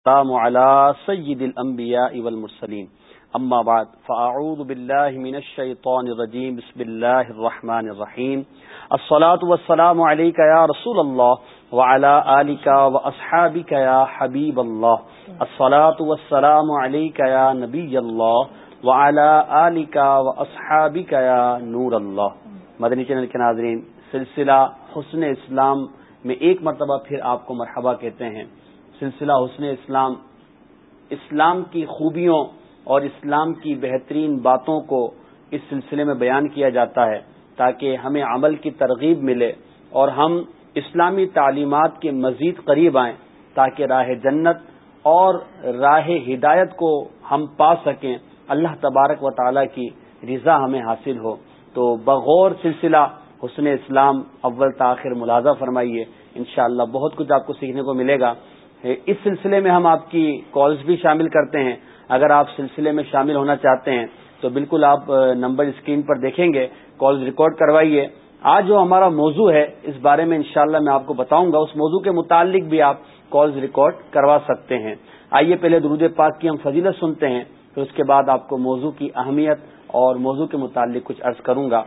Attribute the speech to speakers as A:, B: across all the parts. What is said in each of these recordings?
A: السلام على سيد الأنبياء والمرسلين. أما بعد، فأعوذ بالله من الشيطان الرجيم. بسم الله الرحمن الرحيم. الصلاة والسلام عليك يا رسول الله وعلى آلك وأصحابك يا حبيب الله. الصلاة والسلام عليك يا نبي الله وعلى آلك وأصحابك يا نور الله. مدنی چینل کے ناظرین، سلسلہ حسن اسلام میں ایک مرتبہ پھر آپ کو مرحبا کہتے ہیں. سلسلہ حسن اسلام اسلام کی خوبیوں اور اسلام کی بہترین باتوں کو اس سلسلے میں بیان کیا جاتا ہے تاکہ ہمیں عمل کی ترغیب ملے اور ہم اسلامی تعلیمات کے مزید قریب آئیں تاکہ راہ جنت اور راہ ہدایت کو ہم پا سکیں۔ اللہ تبارک و تعالی کی رضا ہمیں حاصل ہو۔ تو بغور سلسلہ حسن اسلام، اول تاخیر ملازہ فرمائیے۔ انشاءاللہ بہت کچھ آپ کو سیکھنے کو ملے گا۔ اس سلسلے میں ہم آپ کی کالز بھی شامل کرتے ہیں۔ اگر آپ سلسلے میں شامل ہونا چاہتے ہیں، تو بالکل آپ نمبر اسکرین پر دیکھیں گے۔ کالز ریکارڈ کروائیے۔ آج جو ہمارا موضوع ہے، اس بارے میں انشاءاللہ میں آپ کو بتاؤں گا۔ اس موضوع کے متعلق بھی آپ کالز ریکارڈ کروا سکتے ہیں۔ آئیے پہلے درود پاک کی ہم فضیلت سنتے ہیں، پھر اس کے بعد آپ کو موضوع کی اہمیت اور موضوع کے متعلق کچھ عرض کروں گا۔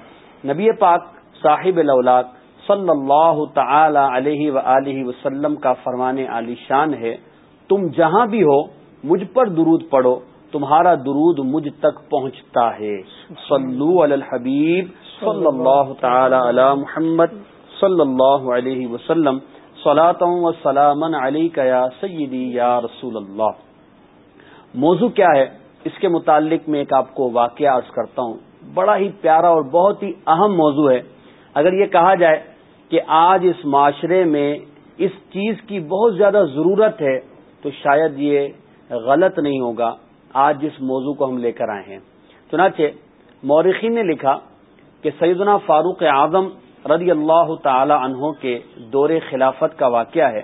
A: نبی پاک صاحب الاولاد صلی اللہ تعالی علیہ و وسلم کا فرمان علی شان ہے، تم جہاں بھی ہو، مجھ پر درود پڑھو، تمہارا درود مجھ تک پہنچتا ہے۔ صلو علی الحبیب صلی اللہ تعالی علی محمد صلی اللہ علیہ وسلم و سلام علی یا سیدی یا رسول اللہ موضوع کیا ہے؟ اس کے متعلق میں ایک آپ کو واقعہ عرض کرتا ہوں۔ بڑا ہی پیارا اور بہت ہی اہم موضوع ہے۔ اگر یہ کہا جائے کہ آج اس معاشرے میں اس چیز کی بہت زیادہ ضرورت ہے، تو شاید یہ غلط نہیں ہوگا۔ آج جس موضوع کو ہم لے کر آئے ہیں۔ چنانچہ مورخین نے لکھا کہ سیدنا فاروق اعظم رضی اللہ تعالی عنہ کے دور خلافت کا واقعہ ہے۔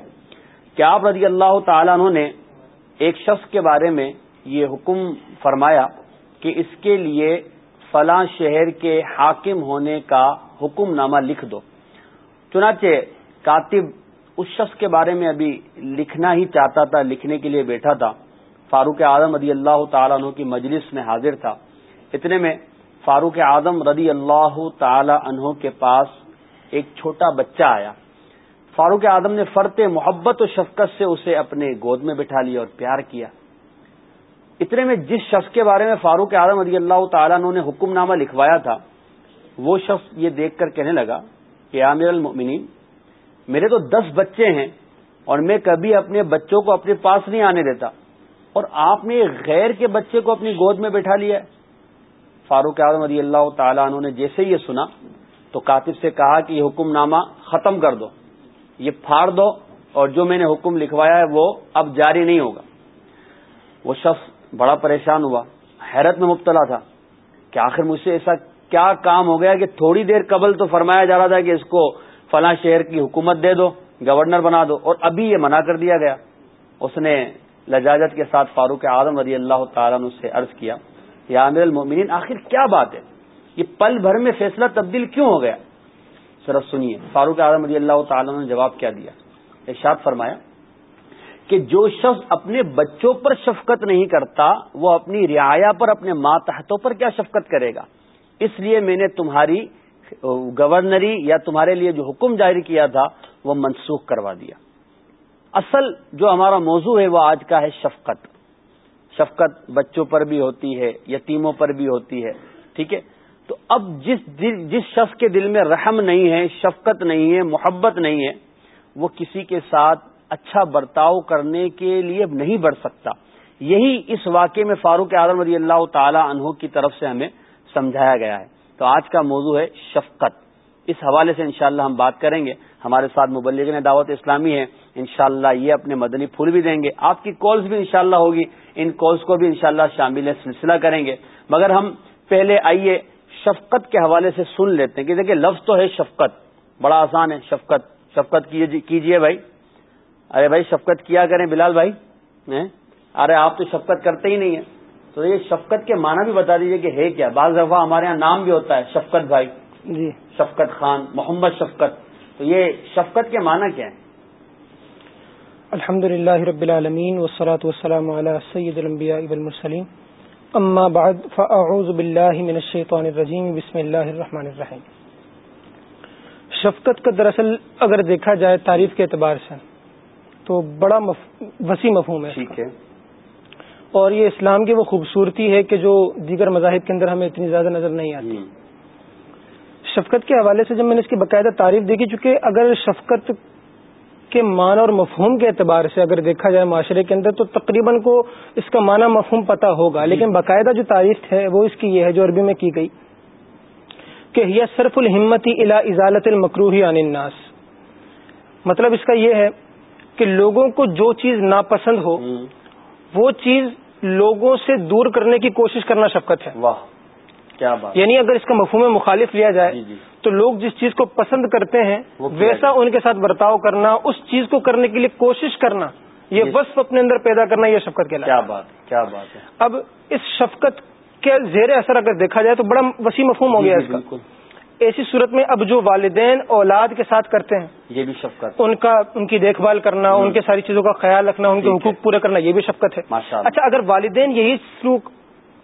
A: کہ آپ رضی اللہ تعالی عنہ نے ایک شخص کے بارے میں یہ حکم فرمایا کہ اس کے لیے فلاں شہر کے حاکم ہونے کا حکم نامہ لکھ دو۔ چنانچہ کاتب اس شخص کے بارے میں ابھی لکھنا ہی چاہتا تھا، لکھنے کے لیے بیٹھا تھا۔ فاروق اعظم رضی اللہ تعالیٰ عنہ کی مجلس میں حاضر تھا۔ اتنے میں فاروق اعظم رضی اللہ تعالی عنہ کے پاس ایک چھوٹا بچہ آیا۔ فاروق اعظم نے فرتے محبت و شفقت سے اسے اپنے گود میں بٹھا لیا اور پیار کیا۔ اتنے میں جس شخص کے بارے میں فاروق اعظم رضی اللہ تعالیٰ عنہ نے حکم نامہ لکھوایا تھا، وہ شخص یہ دیکھ کر کہنے لگا کہ عامر المؤمنین، میرے تو دس بچے ہیں اور میں کبھی اپنے بچوں کو اپنے پاس نہیں آنے دیتا اور آپ نے غیر کے بچے کو اپنی گود میں بیٹھا لیا فاروق اعظم رضی اللہ تعالیٰ عنہ نے جیسے یہ سنا تو کاتب سے کہا کہ یہ حکم نامہ ختم کر دو، یہ پھاڑ دو اور جو میں نے حکم لکھوایا ہے وہ اب جاری نہیں ہوگا۔ وہ شخص بڑا پریشان ہوا، حیرت میں مبتلا تھا کہ آخر مجھ سے ایسا کیا کام ہو گیا کہ تھوڑی دیر قبل تو فرمایا جا رہا تھا کہ اس کو فلاں شہر کی حکومت دے دو، گورنر بنا دو، اور ابھی یہ منع کر دیا گیا۔ اس نے لجاجت کے ساتھ فاروق اعظم رضی اللہ تعالیٰ نے سے عرض کیا، یا عامر المومنین آخر کیا بات ہے؟ یہ پل بھر میں فیصلہ تبدیل کیوں ہو گیا؟ سر سنیے، فاروق اعظم رضی اللہ تعالیٰ نے جواب کیا دیا۔ ارشاد فرمایا کہ جو شخص اپنے بچوں پر شفقت نہیں کرتا، وہ اپنی رعایا پر، اپنے ماتحتوں پر کیا شفقت کرے گا؟ اس لیے میں نے تمہاری گورنری یا تمہارے لیے جو حکم جاری کیا تھا وہ منسوخ کروا دیا۔ اصل جو ہمارا موضوع ہے وہ آج کا ہے شفقت۔ شفقت بچوں پر بھی ہوتی ہے، یتیموں پر بھی ہوتی ہے، ٹھیک ہے؟ تو اب جس جس شخص کے دل میں رحم نہیں ہے، شفقت نہیں ہے، محبت نہیں ہے، وہ کسی کے ساتھ اچھا برتاؤ کرنے کے لیے نہیں بڑھ سکتا۔ یہی اس واقعے میں فاروق اعظم رضی اللہ تعالی عنہ کی طرف سے ہمیں سمجھایا گیا ہے۔ تو آج کا موضوع ہے شفقت۔ اس حوالے سے انشاءاللہ ہم بات کریں گے۔ ہمارے ساتھ مبلغ دعوت اسلامی ہے انشاءاللہ یہ اپنے مدنی پھول بھی دیں گے۔ آپ کی کالز بھی انشاءاللہ ہوگی۔ ان کالز کو بھی انشاءاللہ شامل سلسلہ کریں گے۔ مگر ہم پہلے آئیے شفقت کے حوالے سے سن لیتے ہیں کہ دیکھیں لفظ تو ہے شفقت۔ بڑا آسان ہے شفقت۔ شفقت کیجیے جی- بھائی۔ ارے بھائی، شفقت کیا کریں بلال بھائی؟ ارے آپ تو شفقت کرتے ہی نہیں ہیں۔ تو یہ شفقت کے معنی بھی بتا دیجیے کہ ہے کیا؟ بعض دفعہ ہمارے یہاں نام بھی ہوتا ہے شفقت بھائی۔ جی۔ شفقت خان محمد شفقت۔ تو یہ شفقت کے معنی کیا ہے
B: الحمد للہ رب العالمین والصلاة والسلام على سید الانبیاء والمرسلین۔ اما بعد فاعوذ باللہ من الشیطان الرجیم بسم اللہ الرحمن الرحیم۔ شفقت کا دراصل اگر دیکھا جائے تعریف کے اعتبار سے تو بڑا مف... وسیع مفہوم ہے
A: ٹھیک ہے۔
B: اور یہ اسلام کی وہ خوبصورتی ہے کہ جو دیگر مذاہب کے اندر ہمیں اتنی زیادہ نظر نہیں آتی۔ شفقت کے حوالے سے جب میں نے اس کی باقاعدہ تعریف دیکھی چونکہ اگر شفقت کے معنی اور مفہوم کے اعتبار سے اگر دیکھا جائے معاشرے کے اندر تو تقریباً کو اس کا معنی مفہوم پتہ ہوگا۔
A: جی۔
B: لیکن باقاعدہ جو تعریف ہے وہ اس کی یہ ہے جو عربی میں کی گئی۔ کہ یہ صرف الحمتی الا ازالت المکروحی عن الناس۔ مطلب اس کا یہ ہے کہ لوگوں کو جو چیز ناپسند ہو وہ چیز لوگوں سے دور کرنے کی کوشش کرنا شفقت ہے۔
A: واہ کیا بات۔
B: یعنی اگر اس کا مفہوم مخالف لیا جائے
A: جی جی۔
B: تو لوگ جس چیز کو پسند کرتے ہیں
A: کیا
B: ویسا ان کے ساتھ برتاؤ کرنا اس چیز کو کرنے کے لیے کوشش کرنا یہ
A: جی۔
B: وصف اپنے اندر پیدا کرنا یہ شفقت کے
A: کیا بات کیا بات ہے۔
B: اب اس شفقت کے زیر اثر اگر دیکھا جائے تو بڑا وسیع مفہوم ہو
A: جی،
B: گیا
A: جی،
B: اس کا۔
A: بالکل۔
B: ایسی صورت میں اب جو والدین اولاد کے ساتھ کرتے ہیں
A: یہ بھی شفقت
B: ان کا ان کی دیکھ بھال کرنا۔ ان کے ساری چیزوں کا خیال رکھنا ان کے۔ حقوق پورے کرنا یہ بھی شفقت ہے اچھا اگر والدین یہی سلوک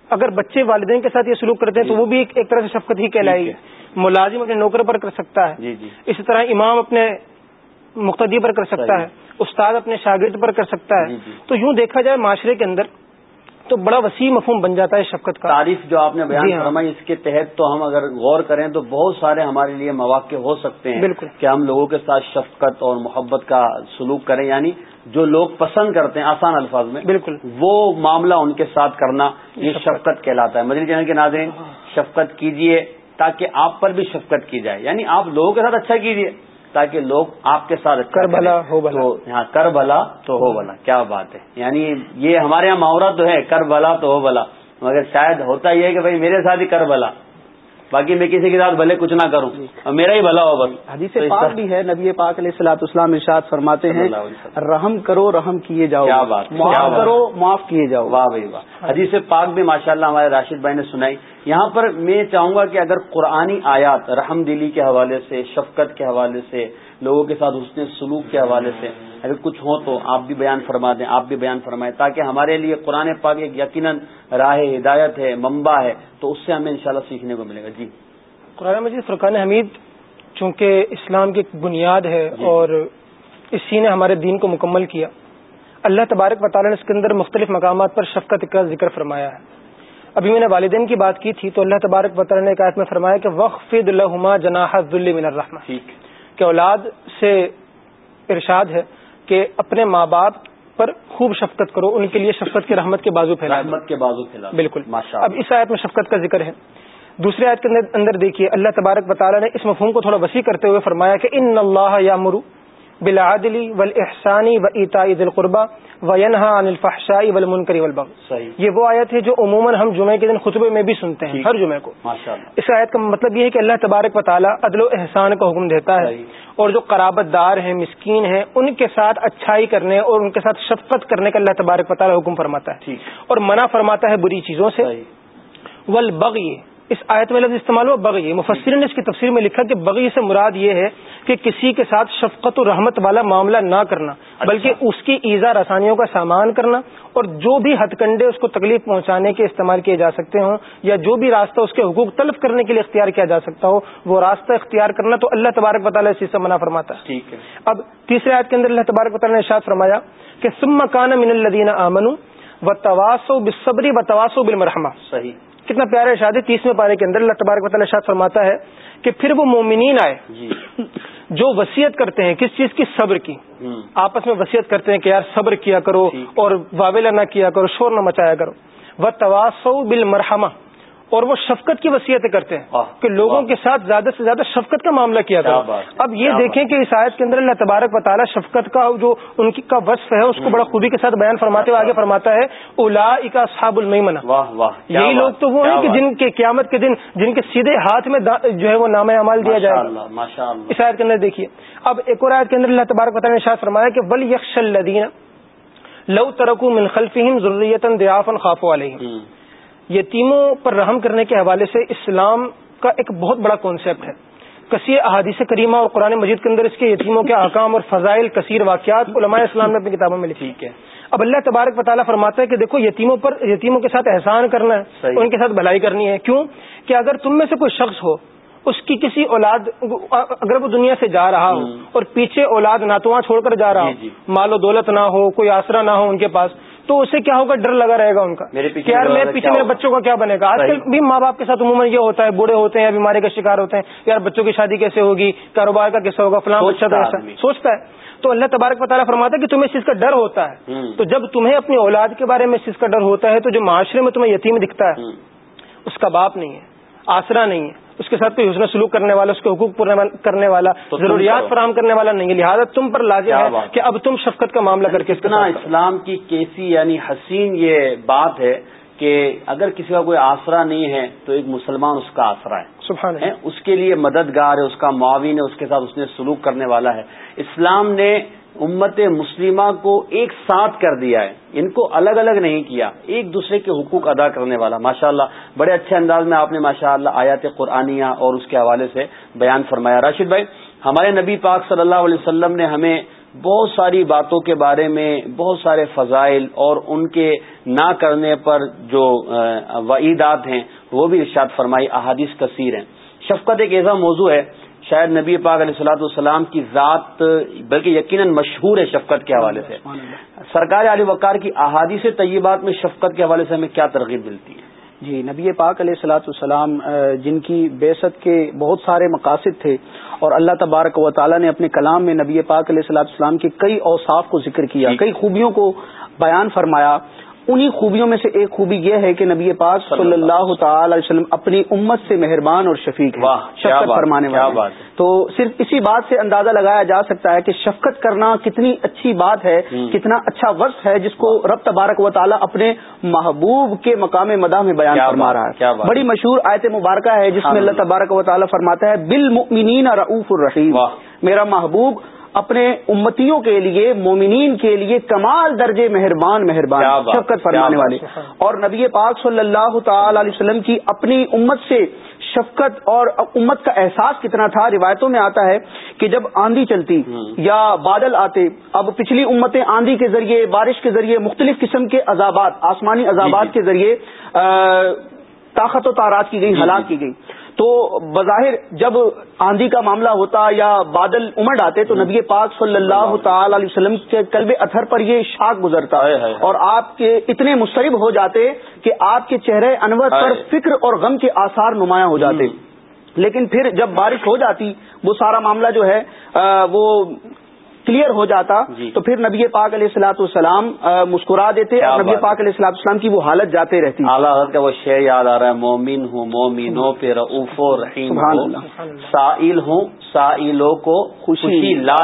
B: اگر بچے والدین کے ساتھ یہ سلوک کرتے ہیں تو
A: جی۔
B: وہ بھی ایک طرح سے شفقت ہی کہلائے گی ملازم اپنے نوکر پر کر سکتا ہے
A: جی جی
B: اسی طرح امام اپنے مقتدی پر کر سکتا۔ ہے استاد اپنے شاگرد پر کر سکتا ہے۔ تو یوں دیکھا جائے معاشرے کے اندر تو بڑا وسیع مفہوم بن جاتا ہے شفقت کا
A: تعریف جو آپ نے بیان
B: جی ہاں۔
A: فرمائی اس کے تحت تو ہم اگر غور کریں تو بہت سارے ہمارے لیے مواقع ہو سکتے ہیں
B: بالکل۔
A: کہ ہم لوگوں کے ساتھ شفقت اور محبت کا سلوک کریں یعنی جو لوگ پسند کرتے ہیں آسان الفاظ میں
B: بالکل
A: وہ معاملہ ان کے ساتھ کرنا یہ
B: شفقت۔
A: شفقت کہلاتا ہے مدری جنرل کے ناظرین شفقت کیجیے تاکہ آپ پر بھی شفقت کی جائے یعنی آپ لوگوں کے ساتھ اچھا کیجیے تاکہ لوگ آپ کے ساتھ اچھا
B: کر۔ بھلا ہو بھلا۔
A: تو یہاں کر بھلا تو ہو بھلا کیا بات ہے یعنی یہ ہمارے یہاں محاورہ تو ہے کر بھلا تو ہو بھلا مگر شاید ہوتا یہ ہے کہ بھائی میرے ساتھ ہی کر بھلا باقی میں کسی کے ساتھ بھلے کچھ نہ کروں۔ اور میرا ہی بھلا ہو بس۔
C: حدیث پاک بھی ہے نبی پاک علیہ السلاۃ اسلام ارشاد فرماتے ہیں۔ رحم کرو رحم کیے جاؤ۔ معاف کرو معاف کیے جاؤ۔
A: واہ بھائی واہ۔ حدیث پاک بھی ماشاءاللہ ہمارے راشد بھائی نے سنائی۔ یہاں پر میں چاہوں گا کہ اگر قرآنی آیات رحم دلی کے حوالے سے شفقت کے حوالے سے لوگوں کے ساتھ حسن سلوک کے حوالے سے اگر کچھ ہو تو آپ بھی بیان فرما دیں آپ بھی بیان فرمائیں تاکہ ہمارے لیے قرآن پاک ایک یقیناً راہ ہدایت ہے منبع ہے تو اس سے ہمیں انشاءاللہ سیکھنے کو ملے گا۔ جی۔
B: قرآن مجید فرقان حمید چونکہ اسلام کی بنیاد ہے
A: جی۔
B: اور اسی نے ہمارے دین کو مکمل کیا اللہ تبارک و تعالیٰ نے اس کے اندر مختلف مقامات پر شفقت کا ذکر فرمایا ہے۔ ابھی میں نے والدین کی بات کی تھی تو اللہ تبارک و تعالیٰ نے ایک میں فرمایا کہ وقف الحما جناح ذلی من الرحمہ کہ اولاد سے ارشاد ہے کہ اپنے ماں باپ پر خوب شفقت کرو ان کے لیے شفقت کی رحمت کے بازو پھیلا
A: رحمت کے بازو پھیلا
B: بالکل۔ اب اس آیت میں شفقت کا ذکر ہے۔ دوسری آیت کے اندر- دیکھیے اللہ تبارک تعالیٰ نے اس مفہوم کو تھوڑا وسیع کرتے ہوئے فرمایا کہ ان اللہ یا مرو بلادلی ول احسانی و عید القربہ و ینہا عن الفحشائی ول منکری والبغ
A: صحیح.
B: یہ وہ آیت ہے جو عموماً ہم جمعے کے دن خطبے میں بھی سنتے ہیں۔ ہر جمعے کو۔ اس آیت کا مطلب یہ ہے کہ اللہ تبارک و تعالیٰ عدل و احسان کا حکم دیتا ہے۔ اور جو قرابت دار ہیں مسکین ہیں ان کے ساتھ اچھائی کرنے اور ان کے ساتھ شفقت کرنے کا اللہ تبارک و تعالیٰ حکم فرماتا ہے۔ اور منع فرماتا ہے بری چیزوں سے۔ والبغی اس آیت میں لفظ استعمال ہوا بغی. مفسرین نے اس کی تفسیر میں لکھا کہ بغی سے مراد یہ ہے کہ کسی کے ساتھ شفقت و رحمت والا معاملہ نہ کرنا بلکہ اس کی ایزا رسانیوں کا سامان کرنا اور جو بھی ہتھ کنڈے اس کو تکلیف پہنچانے کے استعمال کیے جا سکتے ہوں یا جو بھی راستہ اس کے حقوق طلب کرنے کے لیے اختیار کیا جا سکتا ہو وہ راستہ اختیار کرنا تو اللہ تبارک و تعالیٰ اس چیز سے منع فرماتا ہے.
A: ٹھیک ہے.
B: اب تیسرے آیت کے اندر اللہ تبارک و تعالیٰ نے ارشاد فرمایا کہ ثم کان من الذین آمنوا وتواصوا بالصبر وتواصوا بالمرحمہ.
A: صحیح.
B: کتنا پیارا ارشاد ہے تیسویں پارے کے اندر اللہ تبارک و تعالیٰ ارشاد فرماتا ہے کہ پھر وہ مومنین آئے۔
A: جی۔
B: جو وصیت کرتے ہیں کس چیز کی؟ صبر کی۔ آپس میں وصیت کرتے ہیں کہ یار صبر کیا کرو۔ اور واویلا نہ کیا کرو شور نہ مچایا کرو۔ وہ تواسو بالمرحمہ اور وہ شفقت کی وصیتیں کرتے ہیں کہ لوگوں۔ کے ساتھ زیادہ سے زیادہ شفقت کا معاملہ کیا
A: ہے،
B: اب یہ دیکھیں کہ اس آیت کے اندر اللہ تبارک و تعالیٰ شفقت کا جو ان کی کا وصف ہے اس کو بڑا خوبی کے ساتھ بیان فرماتے ہوئے آگے فرماتا ہے الا اکا صحاب یہی لوگ تو وہ ہیں کہ۔ جن کے قیامت کے دن جن کے سیدھے ہاتھ میں جو ہے وہ نام اعمال دیا جائے۔ گا اس آیت کے اندر دیکھیے۔ اب ایک اور آیت کے اندر اللہ تبارک و تعالیٰ نے شاہ فرمایا کہ ول یکش الدین لو ترکو من خلفہم ذریتن ضیافن خافوا علیہم یتیموں پر رحم کرنے کے حوالے سے اسلام کا ایک بہت بڑا کانسیپٹ ہے۔ کثیر احادیث کریمہ اور قرآن مجید کے اندر اس کے یتیموں کے احکام اور فضائل کثیر واقعات علماء اسلام نے اپنی کتابوں میں لکھی ہے اب اللہ تبارک مطالعہ فرماتا ہے کہ دیکھو یتیموں پر یتیموں کے ساتھ احسان کرنا ہے ان کے ساتھ بھلائی کرنی ہے۔ کیوں؟ کہ اگر تم میں سے کوئی شخص ہو اس کی کسی اولاد اگر وہ دنیا سے جا رہا ہو اور پیچھے اولاد ناتواں چھوڑ کر جا رہا ہو مال و دولت نہ ہو کوئی آسرا نہ ہو ان کے پاس تو اسے کیا ہوگا؟ ڈر لگا رہے گا ان کا۔ یار میرے پیچھے میرے بچوں کا کیا بنے گا؟ آج کل بھی ماں باپ کے ساتھ عموماً یہ ہوتا ہے بوڑھے ہوتے ہیں بیماری کا شکار ہوتے ہیں یار بچوں کی شادی کیسے ہوگی؟ کاروبار کا کیسا ہوگا؟ فلاں بچہ تو سوچتا ہے۔ تو اللہ تبارک تعالیٰ فرماتا ہے کہ تمہیں اس چیز کا ڈر ہوتا ہے۔ تو جب تمہیں اپنی اولاد کے بارے میں اس چیز کا ڈر ہوتا ہے تو جو معاشرے میں تمہیں یتیم دکھتا ہے اس کا باپ نہیں ہے آسرا نہیں ہے۔ اس کے ساتھ کوئی حسن سلوک کرنے والا اس کے حقوق کرنے والا ضروریات فراہم کرنے والا نہیں ہے۔ لہٰذا تم پر لازم ہے کہ اب تم شفقت کا معاملہ کر کے
A: اتنا اسلام کی کیسی یعنی حسین یہ بات ہے کہ اگر کسی کا کوئی آسرا نہیں ہے تو ایک مسلمان اس کا آسرا ہے۔
B: سبحان
A: ہے اس کے لیے مددگار ہے اس کا معاون ہے اس کے ساتھ اس نے سلوک کرنے والا ہے۔ اسلام نے امت مسلمہ کو ایک ساتھ کر دیا ہے۔ ان کو الگ الگ نہیں کیا۔ ایک دوسرے کے حقوق ادا کرنے والا۔ ماشاء اللہ بڑے اچھے انداز میں آپ نے ماشاء اللہ آیات قرآنیہ اور اس کے حوالے سے بیان فرمایا۔ راشد بھائی، ہمارے نبی پاک صلی اللہ علیہ وسلم نے ہمیں بہت ساری باتوں کے بارے میں بہت سارے فضائل اور ان کے نہ کرنے پر جو وعیدات ہیں، وہ بھی ارشاد فرمائی۔ احادیث کثیر ہیں۔ شفقت ایک ایسا موضوع ہے شاید نبی پاک علیہ السلاۃ والسلام کی ذات بلکہ یقیناً مشہور ہے شفقت کے حوالے سے۔ سرکار علی وقار کی احادیث طیبات میں شفقت کے حوالے سے ہمیں کیا ترغیب ملتی ہے؟
C: جی نبی پاک علیہ السلاۃ والسلام جن کی بیست کے بہت سارے مقاصد تھے اور اللہ تبارک و تعالیٰ نے اپنے کلام میں نبی پاک علیہ السلاۃ السلام کے کئی اوصاف کو ذکر کیا جی۔ کئی خوبیوں کو بیان فرمایا۔ انہی خوبیوں میں سے ایک خوبی یہ ہے کہ نبی پاک صلی اللہ تعالی علیہ وسلم اپنی امت سے مہربان اور شفیق شفقت فرمانے والے تو صرف اسی بات سے اندازہ لگایا جا سکتا ہے کہ شفقت کرنا کتنی اچھی بات ہے کتنا اچھا وقت ہے جس کو رب تبارک و تعالیٰ اپنے محبوب کے مقام مداح میں بیان فرما رہا ہے۔ بڑی مشہور آیت مبارکہ ہے جس میں اللہ تبارک و تعالیٰ فرماتا ہے بالمؤمنین رعوف الرحیم۔ میرا محبوب اپنے امتیوں کے لیے مومنین کے لیے کمال درجے مہربان مہربان شفقت فرمانے والے اور نبی پاک صلی اللہ تعالی علیہ وسلم کی اپنی امت سے شفقت اور امت کا احساس کتنا تھا روایتوں میں آتا ہے کہ جب آندھی چلتی یا بادل آتے اب پچھلی امتیں آندھی کے ذریعے بارش کے ذریعے مختلف قسم کے عذابات آسمانی عذابات جی، جی۔ کے ذریعے طاقت و تعارات کی گئی جی، ہلاک کی گئی تو بظاہر جب آندھی کا معاملہ ہوتا یا بادل امڑ آتے تو نبی پاک صلی اللہ تعالی علیہ وسلم کے کلب اتھر پر یہ شاخ گزرتا اور آپ کے اتنے مسترب ہو جاتے کہ آپ کے چہرے انور پر فکر اور غم کے آثار نمایاں ہو جاتے۔ لیکن پھر جب بارش ہو جاتی وہ سارا معاملہ جو ہے وہ کلیئر ہو جاتا جی۔ تو پھر نبی پاک علیہ السلاۃ والسلام مسکرا دیتے اور نبی پاک علیہ السلام کی وہ حالت جاتے رہتی۔
A: اعلیٰ کا وہ شعر یاد آ رہا ہے مومن ہوں مومنوں پہ رعوف و رحیم سائل ہوں سائلوں کو خوشی لا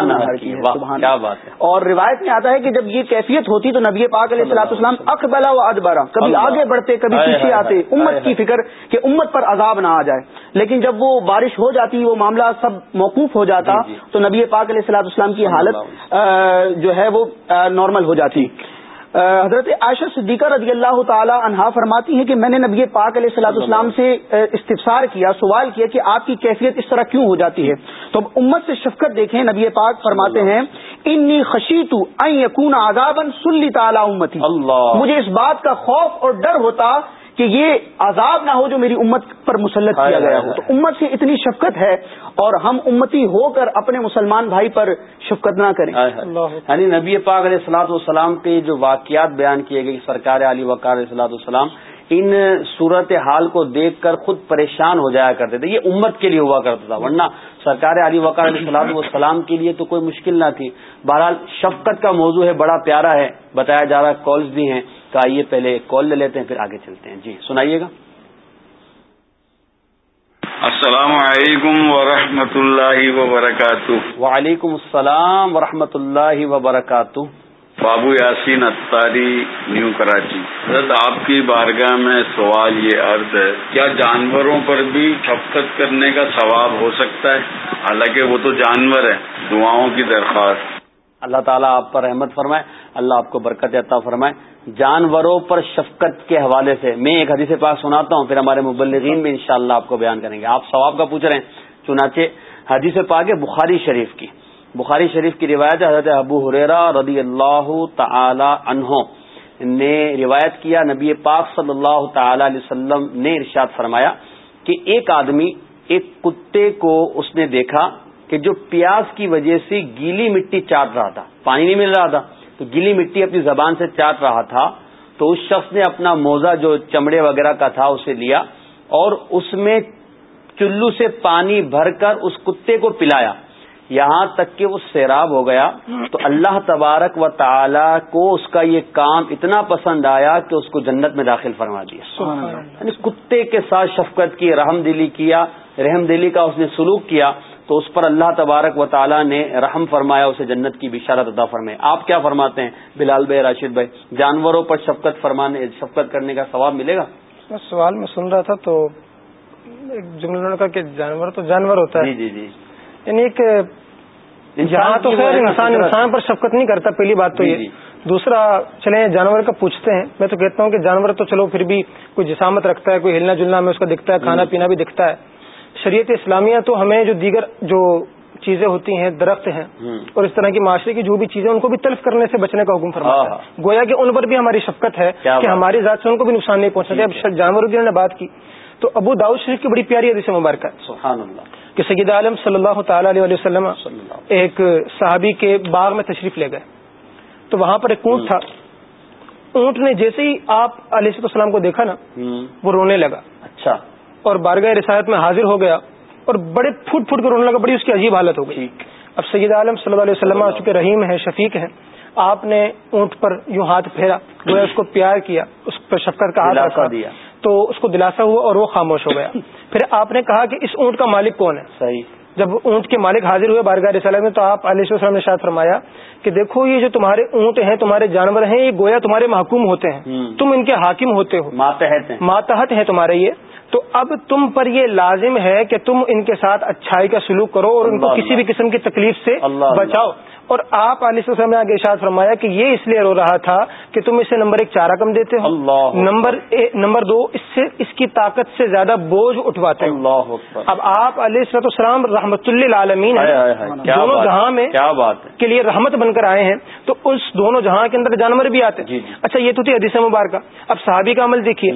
A: کیا بات ہے۔
C: اور روایت میں آتا ہے کہ جب یہ کیفیت ہوتی تو نبی پاک علیہ السلاط السلام اکبلا و ادبرا کبھی آگے بڑھتے کبھی پیچھے آتے۔ امت کی فکر کہ امت پر عذاب نہ آ جائے۔ لیکن جب وہ بارش ہو جاتی وہ معاملہ سب موقوف ہو جاتا جی، جی۔ تو نبی پاک علیہ السلاط اسلام کی حالت جو ہے وہ نارمل ہو جاتی۔ حضرت عائشہ صدیقہ رضی اللہ تعالی عنہا فرماتی ہیں کہ میں نے نبی پاک علیہ السلاۃ اسلام سے استفسار کیا سوال کیا کہ آپ کی کیفیت اس طرح کیوں ہو جاتی ہے؟ تو اب امت سے شفقت دیکھیں نبی پاک فرماتے ہیں انی خشیت یقون آگابن سلی تعالی امتی۔ مجھے اس بات کا خوف اور ڈر ہوتا کہ یہ عذاب نہ ہو جو میری امت پر مسلط کیا گیا ہو۔ تو امت سے اتنی شفقت ہے اور ہم امتی ہو کر اپنے مسلمان بھائی پر شفقت نہ کریں۔
A: یعنی نبی پاک علیہ السلاۃ والسلام کے جو واقعات بیان کیے گئے سرکار علی وقار علیہ السلاۃ والسلام ان صورت حال کو دیکھ کر خود پریشان ہو جایا کرتے تھے۔ یہ امت کے لیے ہوا کرتا تھا ورنہ سرکار علی وقار علیہ السلام والسلام کے لیے تو کوئی مشکل نہ تھی۔ بہرحال شفقت کا موضوع ہے بڑا پیارا ہے بتایا جا رہا ہے کالز بھی ہیں۔ تو آئیے پہلے کال لے لیتے ہیں پھر آگے چلتے ہیں۔ جی سنائیے گا۔
D: السلام علیکم ورحمۃ اللہ وبرکاتہ۔
A: وعلیکم السلام ورحمۃ اللہ وبرکاتہ۔
D: بابو یاسین اتاری نیو کراچی۔ حضرت آپ کی بارگاہ میں سوال یہ عرض ہے کیا جانوروں پر بھی شفقت کرنے کا ثواب ہو سکتا ہے؟ حالانکہ وہ تو جانور ہے دعاؤں کی درخواست۔
A: اللہ تعالیٰ آپ پر رحمت فرمائے اللہ آپ کو برکت عطا فرمائے۔ جانوروں پر شفقت کے حوالے سے میں ایک حدیث پاک سناتا ہوں، پھر ہمارے مبلغین بھی انشاءاللہ شاء آپ کو بیان کریں گے۔ آپ ثواب کا پوچھ رہے ہیں، چنانچہ حدیث پاک ہے بخاری شریف کی۔ بخاری شریف کی روایت حضرت ابو حریرا رضی اللہ تعالی عنہ نے روایت کیا۔ نبی پاک صلی اللہ تعالی علیہ وسلم نے ارشاد فرمایا کہ ایک آدمی، ایک کتے کو اس نے دیکھا کہ جو پیاس کی وجہ سے گیلی مٹی چاٹ رہا تھا، پانی نہیں مل رہا تھا۔ تو گیلی مٹی اپنی زبان سے چاٹ رہا تھا تو اس شخص نے اپنا موزہ جو چمڑے وغیرہ کا تھا اسے لیا اور اس میں چلو سے پانی بھر کر اس کتے کو پلایا۔ یہاں تک کہ وہ سیراب ہو گیا۔ تو اللہ تبارک و تعالی کو اس کا یہ کام اتنا پسند آیا کہ اس کو جنت میں داخل فرما دیا۔ یعنی کتے کے ساتھ شفقت کی رحم دلی کیا رحم دلی کا اس نے سلوک کیا۔ تو اس پر اللہ تبارک و تعالیٰ نے رحم فرمایا اسے جنت کی بشارت ادا فرمائے۔ آپ کیا فرماتے ہیں بلال بھائی راشد بھائی؟ جانوروں پر شفقت فرمانے شفقت کرنے کا ثواب ملے گا؟
B: سوال میں سن رہا تھا تو ایک جملہ کا کہ جانور تو جانور ہوتا ہے۔
A: جی جی جی۔
B: یعنی ایک جہاں تو خیر انسان انسان پر شفقت نہیں کرتا پہلی بات تو
A: جی،
B: یہ۔
A: جی۔
B: دوسرا چلے جانور کا پوچھتے ہیں۔ میں تو کہتا ہوں کہ جانور تو چلو پھر بھی کوئی جسامت رکھتا ہے کوئی ہلنا جلنا میں اس کا دکھتا ہے کھانا پینا بھی دکھتا ہے۔ شریعت اسلامیہ تو ہمیں جو دیگر جو چیزیں ہوتی ہیں درخت ہیں اور اس طرح کی معاشرے کی جو بھی چیزیں ان کو بھی تلف کرنے سے بچنے کا حکم فرماتا
A: ہاں،
B: ہے گویا کہ ان پر بھی ہماری شفقت ہے کہ ہماری ذات سے ان کو بھی نقصان نہیں پہنچنا اب جانوروں کی نے بات کی تو ابو داؤد شریف کی بڑی پیاری حدیث مبارکہ ہے۔
A: سبحان اللہ۔
B: کہ سید عالم صلی اللہ تعالی علیہ وسلم ایک صحابی کے باغ میں تشریف لے گئے۔ تو وہاں پر ایک اونٹ تھا۔ اونٹ نے جیسے ہی آپ علیہ السلام کو دیکھا نا وہ رونے لگا۔
A: اچھا۔
B: اور بارگاہ رسالت میں حاضر ہو گیا اور بڑے پھوٹ پھوٹ کر رونے لگا بڑی اس کی عجیب حالت ہو گئی۔ اب سید عالم صلی اللہ علیہ وسلم چونکہ رحیم ہے شفیق ہے آپ نے اونٹ پر یوں ہاتھ پھیرا گویا اس کو پیار کیا اس پر شفقت کا ہاتھ رکھا۔
A: دیا۔
B: تو اس کو دلاسا ہوا اور وہ خاموش ہو گیا۔ پھر آپ نے کہا کہ اس اونٹ کا مالک کون ہے؟
A: صحیح۔
B: جب اونٹ کے مالک حاضر ہوئے بارگاہ رسالت میں تو آپ علیہ السلام نے شاید فرمایا کہ دیکھو یہ جو تمہارے اونٹ ہیں تمہارے جانور ہیں یہ گویا تمہارے محکوم ہوتے ہیں۔ تم ان کے حاکم ہوتے ہو۔
A: ماتحت ہیں۔
B: ماتحت ہیں تمہارے یہ۔ تو اب تم پر یہ لازم ہے کہ تم ان کے ساتھ اچھائی کا سلوک کرو اور ان کو کسی بھی قسم کی تکلیف سے بچاؤ۔ اور آپ علیہ السلام نے آگے اشاد فرمایا کہ یہ اس لیے رو رہا تھا کہ تم اسے نمبر ایک چارہ کم دیتے ہو۔
A: اللہ
B: نمبر نمبر دو اس سے اس کی طاقت سے زیادہ بوجھ اٹھواتے ہو۔
A: اللہ
B: اب آپ علیہ السلام رحمت اللہ عالمین دونوں جہاں میں
A: کیا بات ہے۔
B: کے لیے رحمت بن کر آئے ہیں تو اس دونوں جہاں کے اندر جانور بھی آتے۔
A: جی،
B: ہیں
A: جی۔
B: اچھا یہ تو تھی حدیث مبارکہ۔ اب صحابی کا عمل دیکھیے۔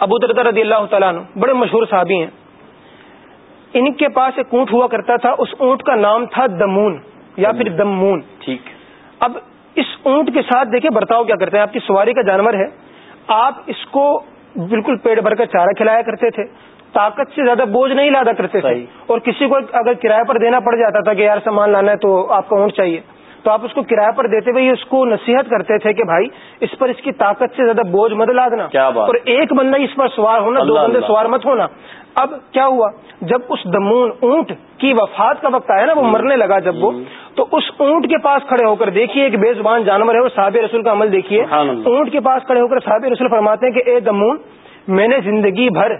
B: ابو دردا رضی اللہ تعالیٰ عنہ بڑے مشہور صحابی ہیں۔ ان کے پاس ایک اونٹ ہوا کرتا تھا اس اونٹ کا نام تھا دمون۔ یا پھر دمون
A: ٹھیک۔
B: اب اس اونٹ کے ساتھ دیکھیں برتاؤ کیا کرتے ہیں؟ آپ کی سواری کا جانور ہے۔ آپ اس کو بالکل پیٹ بھر کر چارہ کھلایا کرتے تھے۔ طاقت سے زیادہ بوجھ نہیں لادا کرتے تھے۔ اور کسی کو اگر کرایہ پر دینا پڑ جاتا تھا کہ یار سامان لانا ہے تو آپ کا اونٹ چاہیے۔ تو آپ اس کو کرایہ پر دیتے ہوئے اس کو نصیحت کرتے تھے کہ بھائی اس پر اس کی طاقت سے زیادہ بوجھ مت لادنا۔ اور ایک بندہ اس پر سوار ہونا دو بندے۔ سوار مت ہونا۔ اب کیا ہوا؟ جب اس دمون اونٹ کی وفات کا وقت آیا نا وہ مرنے لگا جب وہ تو اس اونٹ کے پاس کھڑے ہو کر دیکھیے ایک بے زبان جانور ہے وہ صحاب رسول کا عمل دیکھیے۔ اونٹ کے پاس کھڑے ہو کر صحاب رسول فرماتے ہیں کہ اے دمون میں نے زندگی بھر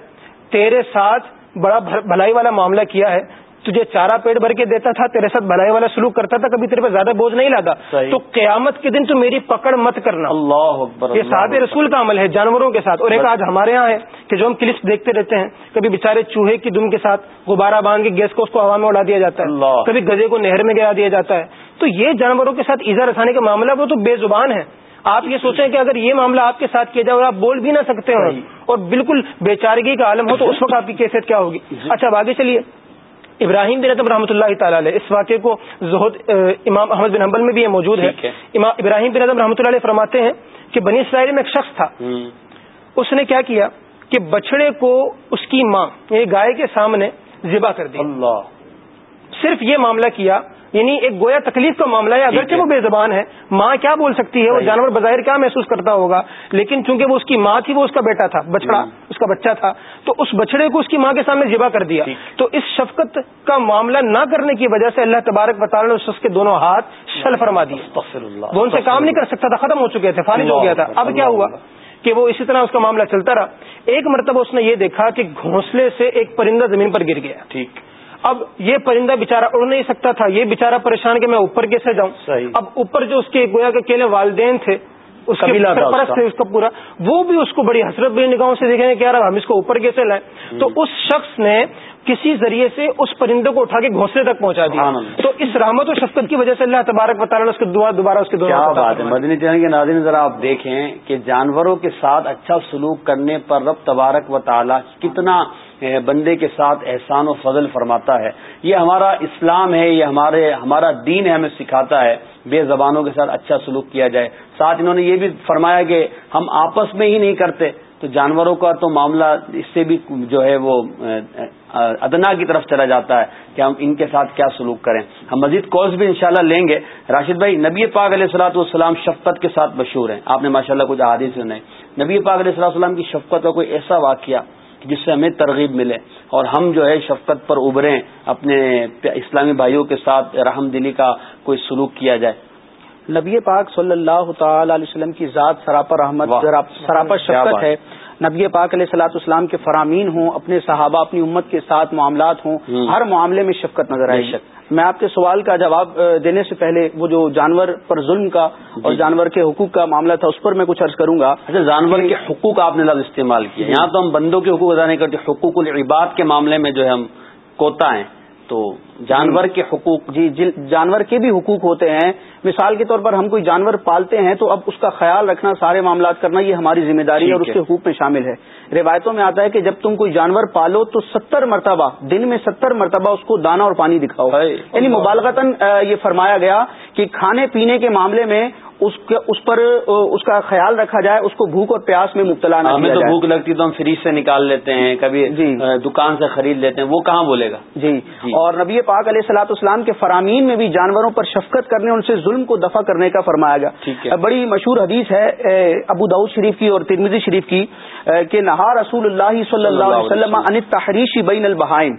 B: تیرے ساتھ بڑا بھلائی والا معاملہ کیا ہے۔ تجھے چارہ پیٹ بھر کے دیتا تھا تیرے ساتھ بھلائی والا سلوک کرتا تھا کبھی تیرے پہ زیادہ بوجھ نہیں
A: صحیح۔
B: تو قیامت کے دن تو میری پکڑ مت کرنا
A: اللہ اکبر
B: یہ صاحب
A: اکبر۔
B: رسول کا عمل ہے جانوروں کے ساتھ اور ایک۔ آج ہمارے یہاں ہے کہ جو ہم کلپس دیکھتے رہتے ہیں کبھی بےچارے چوہے کی دم کے ساتھ غبارہ باندھ کے گیس کو اس کو ہوا میں اڑا دیا جاتا ہے۔ کبھی گزے کو نہر میں گرا دیا جاتا ہے تو یہ جانوروں کے ساتھ ایزا رسانے کا معاملہ وہ تو بے زبان ہے آپ یہ سوچیں کہ اگر یہ معاملہ آپ کے ساتھ کیا جائے اور آپ بول بھی نہ سکتے ہو۔ اور بالکل بےچارگی کا عالم ہو تو اس وقت آپ کی کیفیت کیا ہوگی
A: جی۔
B: اچھا اب آگے چلیے ابراہیم بن ادم رحمۃ اللہ تعالی علیہ اس واقعے کو زہد امام احمد بن حنبل میں بھی یہ موجود ہے۔ امام ابراہیم بن ادم رحمۃ اللہ علیہ فرماتے ہیں کہ بنی اسرائیل میں ایک شخص تھا۔ اس نے کیا کیا کہ بچڑے کو اس کی ماں یعنی گائے کے سامنے ذبح کر دیا
A: اللہ۔
B: صرف یہ معاملہ کیا یعنی ایک گویا تکلیف کا معاملہ ہے اگرچہ۔ وہ بے زبان ہے۔ ماں کیا بول سکتی ہے؟ وہ۔ جانور بظاہر کیا محسوس کرتا ہوگا؟ لیکن چونکہ وہ اس کی ماں تھی وہ اس کا بیٹا تھا بچڑا۔ اس کا بچہ تھا تو اس بچڑے کو اس کی ماں کے سامنے ذبح کر دیا۔ تو اس شفقت کا معاملہ نہ کرنے کی وجہ سے اللہ تبارک نے اس شخص کے دونوں ہاتھ شل فرما دیے۔ وہ ان سے کام نہیں کر سکتا تھا ختم ہو چکے تھے فارغ ہو گیا تھا۔ اب کیا ہوا؟ کہ وہ اسی طرح اس کا معاملہ چلتا رہا۔ ایک مرتبہ اس نے یہ دیکھا کہ گھونسلے سے ایک پرندہ زمین پر گر گیا۔
A: ٹھیک۔
B: اب یہ پرندہ بےچارا اڑ نہیں سکتا تھا یہ بےچارا پریشان کہ میں اوپر کیسے جاؤں۔ اب اوپر جو اس کے گویا کے اکیلے والدین تھے اس کے
C: کا۔
B: تھے اس کا پورا وہ بھی اس کو بڑی حسرت بڑی نگاہوں سے دیکھیں کہ یار ہم اس کو اوپر کیسے لائیں تو اس شخص نے کسی ذریعے سے اس پرندے کو اٹھا کے گھونسلے تک پہنچا دیا۔ تو اس رحمت و شفقت کی وجہ سے اللہ تبارک تعالیٰ نے اس کے دعا دوبارہ اس کے
A: کیا بات ہے۔ مدنی چینل کے ناظرین ذرا آپ دیکھیں کہ جانوروں کے ساتھ اچھا سلوک کرنے پر رب تبارک و تعالی کتنا بندے کے ساتھ احسان و فضل فرماتا ہے۔ یہ ہمارا اسلام ہے، یہ ہمارے، ہمارا دین ہے، ہمیں سکھاتا ہے۔ بے زبانوں کے ساتھ اچھا سلوک کیا جائے۔ ساتھ انہوں نے یہ بھی فرمایا کہ ہم آپس میں ہی نہیں کرتے۔ تو جانوروں کا تو معاملہ اس سے بھی جو ہے وہ ادنا کی طرف چلا جاتا ہے کہ ہم ان کے ساتھ کیا سلوک کریں۔ ہم مزید کورس بھی انشاءاللہ لیں گے۔ راشد بھائی، نبی پاک علیہ السلاۃ والسلام شفقت کے ساتھ مشہور ہیں۔ آپ نے ماشاءاللہ کچھ حادث سنے نبی پاک علیہ السلام کی شفقت کا کوئی ایسا واقعہ جس سے ہمیں ترغیب ملے اور ہم جو ہے شفقت پر ابھریں اپنے اسلامی بھائیوں کے ساتھ رحم دلی کا کوئی سلوک کیا جائے۔
C: نبی پاک صلی اللہ تعالی علیہ وسلم کی ذات سراپر رحمت
A: کیا
C: شفقت. ہے۔ نبی پاک علیہ صلاح اسلام کے فرامین ہوں اپنے صحابہ اپنی امت کے ساتھ معاملات ہوں. ہر معاملے میں شفقت نظر آئے
A: شک.
C: میں آپ کے سوال کا جواب دینے سے پہلے وہ جو جانور پر ظلم کا اور
A: جی.
C: جانور کے حقوق کا معاملہ تھا اس پر میں کچھ عرض کروں گا
A: اچھا جانور کے حقوق آپ نے لفظ استعمال کیا یہاں تو ہم بندوں کے حقوق ادا نہیں کرتے حقوق العباد کے معاملے میں جو ہے ہم کوتا ہیں تو جانور کے حقوق
C: جی جانور کے بھی حقوق ہوتے ہیں مثال کے طور پر ہم کوئی جانور پالتے ہیں تو اب اس کا خیال رکھنا سارے معاملات کرنا یہ ہماری ذمہ داری ہے اور اس کے حقوق میں شامل ہے۔ روایتوں میں آتا ہے کہ جب تم کوئی جانور پالو تو ستر مرتبہ دن میں ستر مرتبہ اس کو دانا اور پانی دکھاؤ۔ یعنی مبالغتاً یہ فرمایا گیا کہ کھانے پینے کے معاملے میں اس کے- اس پر اس کا خیال رکھا جائے اس کو بھوک اور پیاس میں مبتلا نہ
A: ہمیں تو بھوک لگتی تو ہم فریج سے نکال لیتے ہیں کبھی
C: جی۔
A: دکان سے خرید لیتے ہیں وہ کہاں بولے گا
C: جی
A: جی۔
C: اور نبی پاک علیہ السلاۃ اسلام کے فرامین میں بھی جانوروں پر شفقت کرنے ان سے ظلم کو دفع کرنے کا فرمایا گیا۔ بڑی مشہور حدیث ہے ابو داؤد شریف کی اور ترمیزی شریف کی کہ نہا رسول اللہ صلی اللہ علیہ وسلم ان تحریشی بین البہائم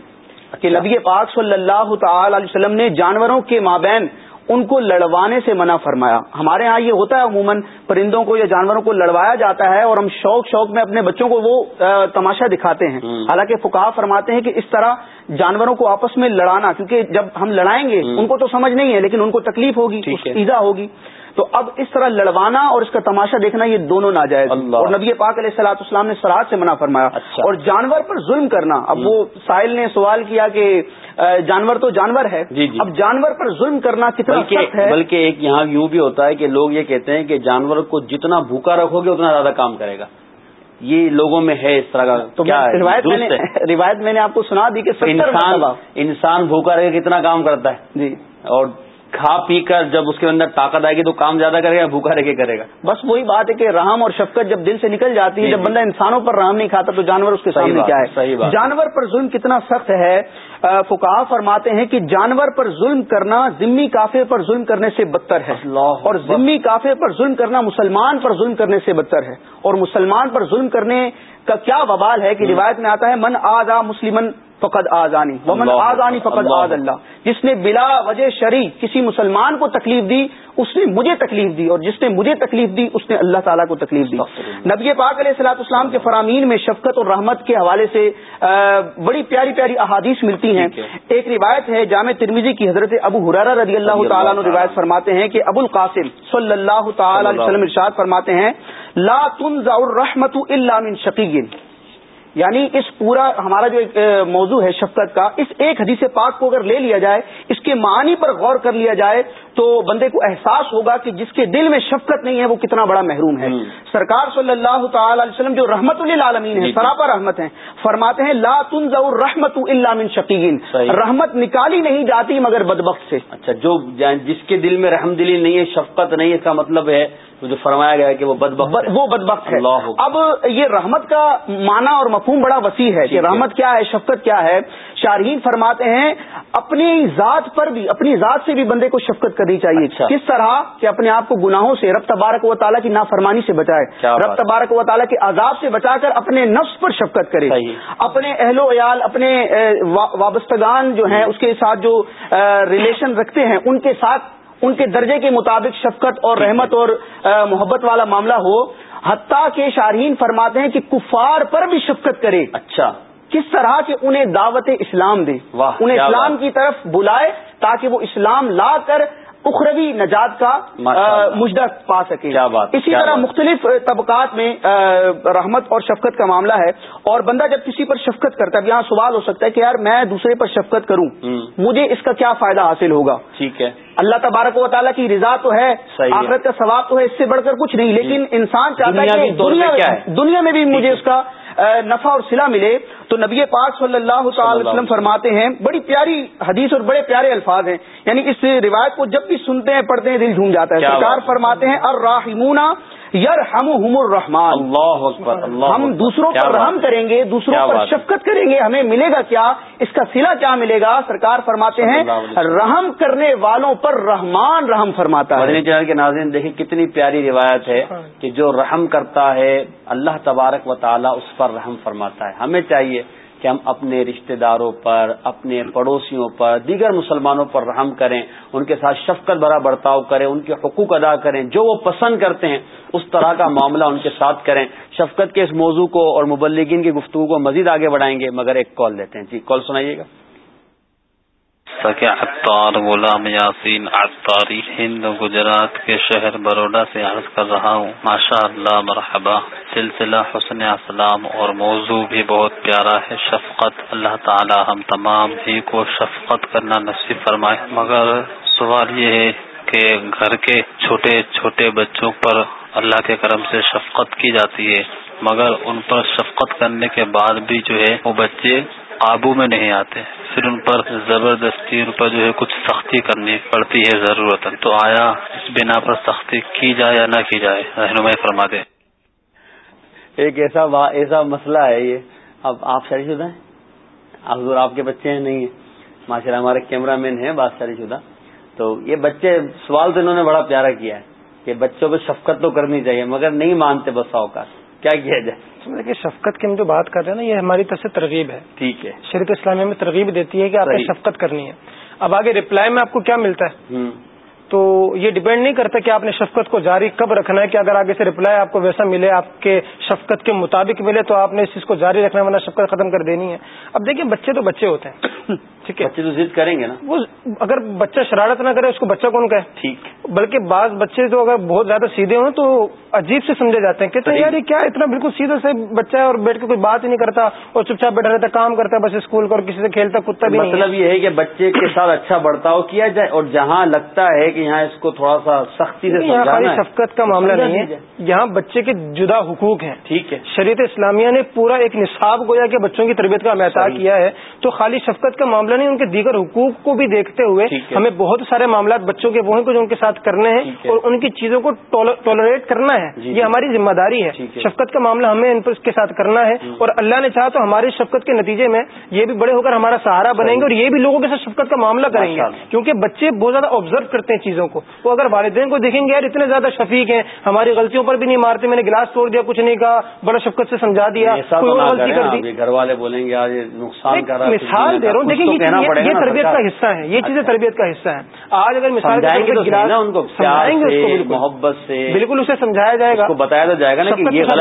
C: کہ نبی پاک صلی اللہ تعالی علیہ وسلم نے جانوروں کے مابین ان کو لڑوانے سے منع فرمایا ہمارے ہاں یہ ہوتا ہے عموماً پرندوں کو یا جانوروں کو لڑوایا جاتا ہے اور ہم شوق شوق میں اپنے بچوں کو وہ تماشا دکھاتے ہیں۔ حالانکہ فکا فرماتے ہیں کہ اس طرح جانوروں کو آپس میں لڑانا کیونکہ جب ہم لڑائیں گے۔ ان کو تو سمجھ نہیں ہے لیکن ان کو تکلیف ہوگی۔ ایزا ہوگی تو اب اس طرح لڑوانا اور اس کا تماشا دیکھنا یہ دونوں ناجائز۔ اور نبی پاک علیہ السلاۃ اسلام نے سراج سے منع فرمایا۔
A: اچھا۔
C: اور جانور پر ظلم کرنا۔ اب وہ ساحل نے سوال کیا کہ جانور تو جانور ہے۔
A: جی، جی۔
C: اب جانور پر ظلم کرنا کتنا سخت ہے۔
A: بلکہ ایک یہاں یوں بھی ہوتا ہے کہ لوگ یہ کہتے ہیں کہ جانور کو جتنا بھوکا رکھو گے اتنا زیادہ کام کرے گا۔ یہ لوگوں میں ہے اس طرح کا
C: تو
A: کیا
C: روایت میں نے روایت میں نے آپ کو سنا دی کہ
A: انسان انسان بھوکا رہے کتنا کام کرتا ہے۔
C: جی۔
A: اور کھا پی کر جب اس کے اندر طاقت آئے گی تو کام زیادہ کرے گا بھوکا رہ کے کرے گا
C: بس وہی بات ہے کہ رحم اور شفقت جب دل سے نکل جاتی ہے
A: جی،
C: جب
A: جی۔
C: بندہ انسانوں پر رحم نہیں کھاتا تو جانور اس کے سامنے کیا
A: ہے،۔
C: جانور پر ظلم کتنا سخت ہے فکا فرماتے ہیں کہ جانور پر ظلم کرنا ذمی کافر پر ظلم کرنے سے بدتر ہے۔ اور۔ ذمی کافر پر ظلم کرنا مسلمان پر ظلم کرنے سے بدتر ہے۔ اور مسلمان پر ظلم کرنے کا کیا وبال ہے کہ روایت میں آتا ہے من آزا مسلمن فقد آزانی ومن آزانی فقد آز اللہ۔ جس نے بلا وجہ شرع کسی مسلمان کو تکلیف دی اس نے مجھے تکلیف دی اور جس نے مجھے تکلیف دی اس نے اللہ تعالیٰ کو تکلیف دی۔ نبی پاک علیہ السلاط اسلام کے فرامین میں شفقت اور رحمت کے حوالے سے بڑی پیاری پیاری احادیث ملتی ہیں۔ ایک روایت ہے جامع ترمیزی کی حضرت ابو حرارہ رضی اللہ
A: اللہ
C: تعالیٰ
A: تعالیٰ
C: روایت فرماتے ہیں کہ ابو القاسم صلی اللہ تعالی علیہ وسلم ارشاد فرماتے ہیں لا تنزع الرحمت الا من شقیق یعنی اس پورا ہمارا جو ایک موضوع ہے شفقت کا اس ایک حدیث پاک کو اگر لے لیا جائے اس کے معنی پر غور کر لیا جائے تو بندے کو احساس ہوگا کہ جس کے دل میں شفقت نہیں ہے وہ کتنا بڑا محروم ہے۔ سرکار صلی اللہ تعالی علیہ وسلم جو رحمت للعالمین ہے
A: جی۔
C: سراپا رحمت ہیں فرماتے ہیں لا تنزع الرحمت الا من
A: صحیح۔
C: رحمت نکالی نہیں جاتی مگر بدبخت سے
A: اچھا جو جس کے دل میں رحم دلی نہیں ہے شفقت نہیں ہے اس کا مطلب ہے جو فرمایا گیا کہ وہ بد
C: ب- وہ بدبخت ہے
A: اللہ۔
C: اب یہ رحمت کا معنی اور مفہوم بڑا وسیع ہے کہ۔ رحمت کیا ہے شفقت کیا ہے شارحین فرماتے ہیں اپنی ذات پر بھی اپنی ذات سے بھی بندے کو شفقت کرنی چاہیے۔
A: اچھا۔
C: کس طرح؟ کہ اپنے آپ کو گناہوں سے رب تبارک و تعالیٰ کی نافرمانی سے بچائے۔ رب۔ تبارک و تعالیٰ کے عذاب سے بچا کر اپنے نفس پر شفقت کرے۔ اپنے اہل و عیال اپنے وابستگان جو ہیں اس کے ساتھ جو ریلیشن رکھتے ہیں ان کے ساتھ ان کے درجے کے مطابق شفقت اور رحمت اور محبت والا معاملہ ہو۔ حتیٰ کہ شارحین فرماتے ہیں کہ کفار پر بھی شفقت کرے۔
A: اچھا۔
C: کس طرح کہ انہیں دعوت اسلام
A: واہ،
C: انہیں اسلام۔ کی طرف بلائے تاکہ وہ اسلام لا کر اخروی نجات کا مجدہ پا سکے۔ اسی طرح مختلف طبقات میں رحمت اور شفقت کا معاملہ ہے۔ اور بندہ جب کسی پر شفقت کرتا ہے یہاں سوال ہو سکتا ہے کہ یار میں دوسرے پر شفقت کروں مجھے اس کا کیا فائدہ حاصل ہوگا؟
A: ٹھیک ہے۔
C: اللہ تبارک و تعالیٰ کی رضا تو ہے آخرت کا ثواب تو ہے اس سے بڑھ کر کچھ نہیں لیکن انسان چاہتا ہے کہ دنیا میں بھی مجھے اس کا نفع اور سلا ملے تو نبی پاک صلی اللہ تعالی وسلم فرماتے ہیں بڑی پیاری حدیث اور بڑے پیارے الفاظ ہیں۔ یعنی اس روایت کو جب بھی سنتے ہیں پڑھتے ہیں دل جھوم جاتا ہے۔ سرکار فرماتے ہیں الراحمون یار ہم الرحمان ہم دوسروں پر رحم کریں گے دوسروں پر شفقت کریں گے ہمیں ملے گا کیا؟ اس کا سلا کیا ملے گا؟ سرکار فرماتے ہیں رحم کرنے والوں پر رحمان رحم فرماتا
A: ہے۔ چینل کے ناظرین دیکھیں کتنی پیاری روایت ہے کہ جو رحم کرتا ہے اللہ تبارک و تعالی اس پر رحم فرماتا ہے۔ ہمیں چاہیے کہ ہم اپنے رشتہ داروں پر، اپنے پڑوسیوں پر، دیگر مسلمانوں پر رحم کریں، ان کے ساتھ شفقت بھرا برتاؤ کریں، ان کے حقوق ادا کریں، جو وہ پسند کرتے ہیں، اس طرح کا معاملہ ان کے ساتھ کریں۔ شفقت کے اس موضوع کو اور مبلگین کی گفتگو کو مزید آگے بڑھائیں گے، مگر ایک کال لیتے ہیں۔ جی کال سنائیے گا۔
E: عطار، غلام یاسین عطاری، ہند گجرات کے شہر بروڈا سے عرض کر رہا ہوں۔ ماشاء اللہ مرحبا۔ سلسلہ حسن اسلام اور موضوع بھی بہت پیارا ہے۔ شفقت، اللہ تعالی ہم تمام ہی کو شفقت کرنا نصیب فرمائے۔ مگر سوال یہ ہے کہ گھر کے چھوٹے چھوٹے بچوں پر اللہ کے کرم سے شفقت کی جاتی ہے، مگر ان پر شفقت کرنے کے بعد بھی جو ہے وہ بچے قابو میں نہیں آتے۔ پھر ان پر زبردستی ان پر جو ہے کچھ سختی کرنی پڑتی ہے ضرورت تو آیا اس بنا پر سختی کی جائے یا نہ کی جائے؟ رہنمائی فرما دیں
A: ایک ایسا ایسا مسئلہ ہے یہ۔ اب آپ شادی شدہ ہیں؟ حضور آپ کے بچے ہیں، نہیں ہیں۔ ماشاء اللہ ہمارے کیمرہ مین ہیں بات شادی شدہ۔ تو یہ بچے، سوال تو انہوں نے بڑا پیارا کیا ہے کہ بچوں پہ شفقت تو کرنی چاہیے، مگر نہیں مانتے بس اوقات کیا کیا جائے؟
B: کہ شفقت کی ہم جو بات کر رہے ہیں نا یہ ہماری طرف سے ترغیب ہے۔
A: ٹھیک ہے۔
B: شریف اسلامیہ میں ترغیب دیتی ہے کہ آپ نے شفقت کرنی ہے۔ اب آگے ریپلائی میں آپ کو کیا ملتا ہے؟ تو یہ ڈپینڈ نہیں کرتا کہ آپ نے شفقت کو جاری کب رکھنا ہے کہ اگر آگے سے ریپلائی آپ کو ویسا ملے آپ کے شفقت کے مطابق ملے تو آپ نے اس چیز کو جاری رکھنا ورنہ شفقت ختم کر دینی ہے۔ اب دیکھیں بچے تو بچے ہوتے ہیں۔ ٹھیک ہے؟
A: بچے تو ضد کریں گے نا۔
B: وہ اگر بچہ شرارت نہ کرے اس کو بچہ کون کہ
A: ٹھیک۔
B: بلکہ بعض بچے تو اگر بہت زیادہ سیدھے ہوں تو عجیب سے سمجھے جاتے ہیں کہتے ہیں یار یہ کیا اتنا بالکل سیدھے سے بچہ ہے اور بیٹھ کے کوئی بات ہی نہیں کرتا اور چپ چاپ بیٹھا رہتا کام کرتا ہے بس اسکول کا اور کسی سے کھیلتا کتا بھی
A: مطلب یہ ہے کہ بچے کے ساتھ اچھا برتاؤ کیا جائے اور جہاں لگتا ہے کہ یہاں اس کو تھوڑا سا سختی سے
B: شفقت کا معاملہ نہیں ہے۔ یہاں بچے کے جدا حقوق ہیں۔
A: ٹھیک ہے۔
B: شریعت اسلامیہ نے پورا ایک نصاب گویا کہ بچوں کی تربیت کا محتا کیا ہے تو خالی شفقت کا معاملہ نہیں ان کے دیگر حقوق کو بھی دیکھتے ہوئے ہمیں بہت سارے معاملات بچوں کے وہ ہیں جو ان کے ساتھ کرنے ہیں اور ان کی چیزوں کو ٹالریٹ کرنا ہے۔ جی، یہ ہماری ذمہ داری ہے۔ شفقت کا معاملہ ہمیں ان پر کے ساتھ کرنا ہے اور اللہ نے چاہا تو ہماری شفقت کے نتیجے میں یہ بھی بڑے ہو کر ہمارا سہارا بنیں گے اور یہ بھی لوگوں کے ساتھ شفقت کا معاملہ کریں گے۔ کیونکہ بچے بہت زیادہ آبزرو کرتے ہیں چیزوں کو۔ وہ اگر والدین کو دیکھیں گے یار اتنے زیادہ شفیق ہیں ہماری غلطیوں پر بھی نہیں مارتے میں نے گلاس توڑ دیا کچھ نہیں کہا بڑا شفقت سے سمجھا دیا
A: غلطی کر دی۔ گھر والے بولیں گے
B: مثال دے رہا ہوں۔ دیکھیں یہ تربیت کا حصہ ہے یہ چیزیں تربیت کا حصہ ہے آج اگر مثال
A: سمجھائیں گے محبت سے۔
B: بالکل اسے سمجھایا جائے گا۔
A: بتایا تو جائے گا نا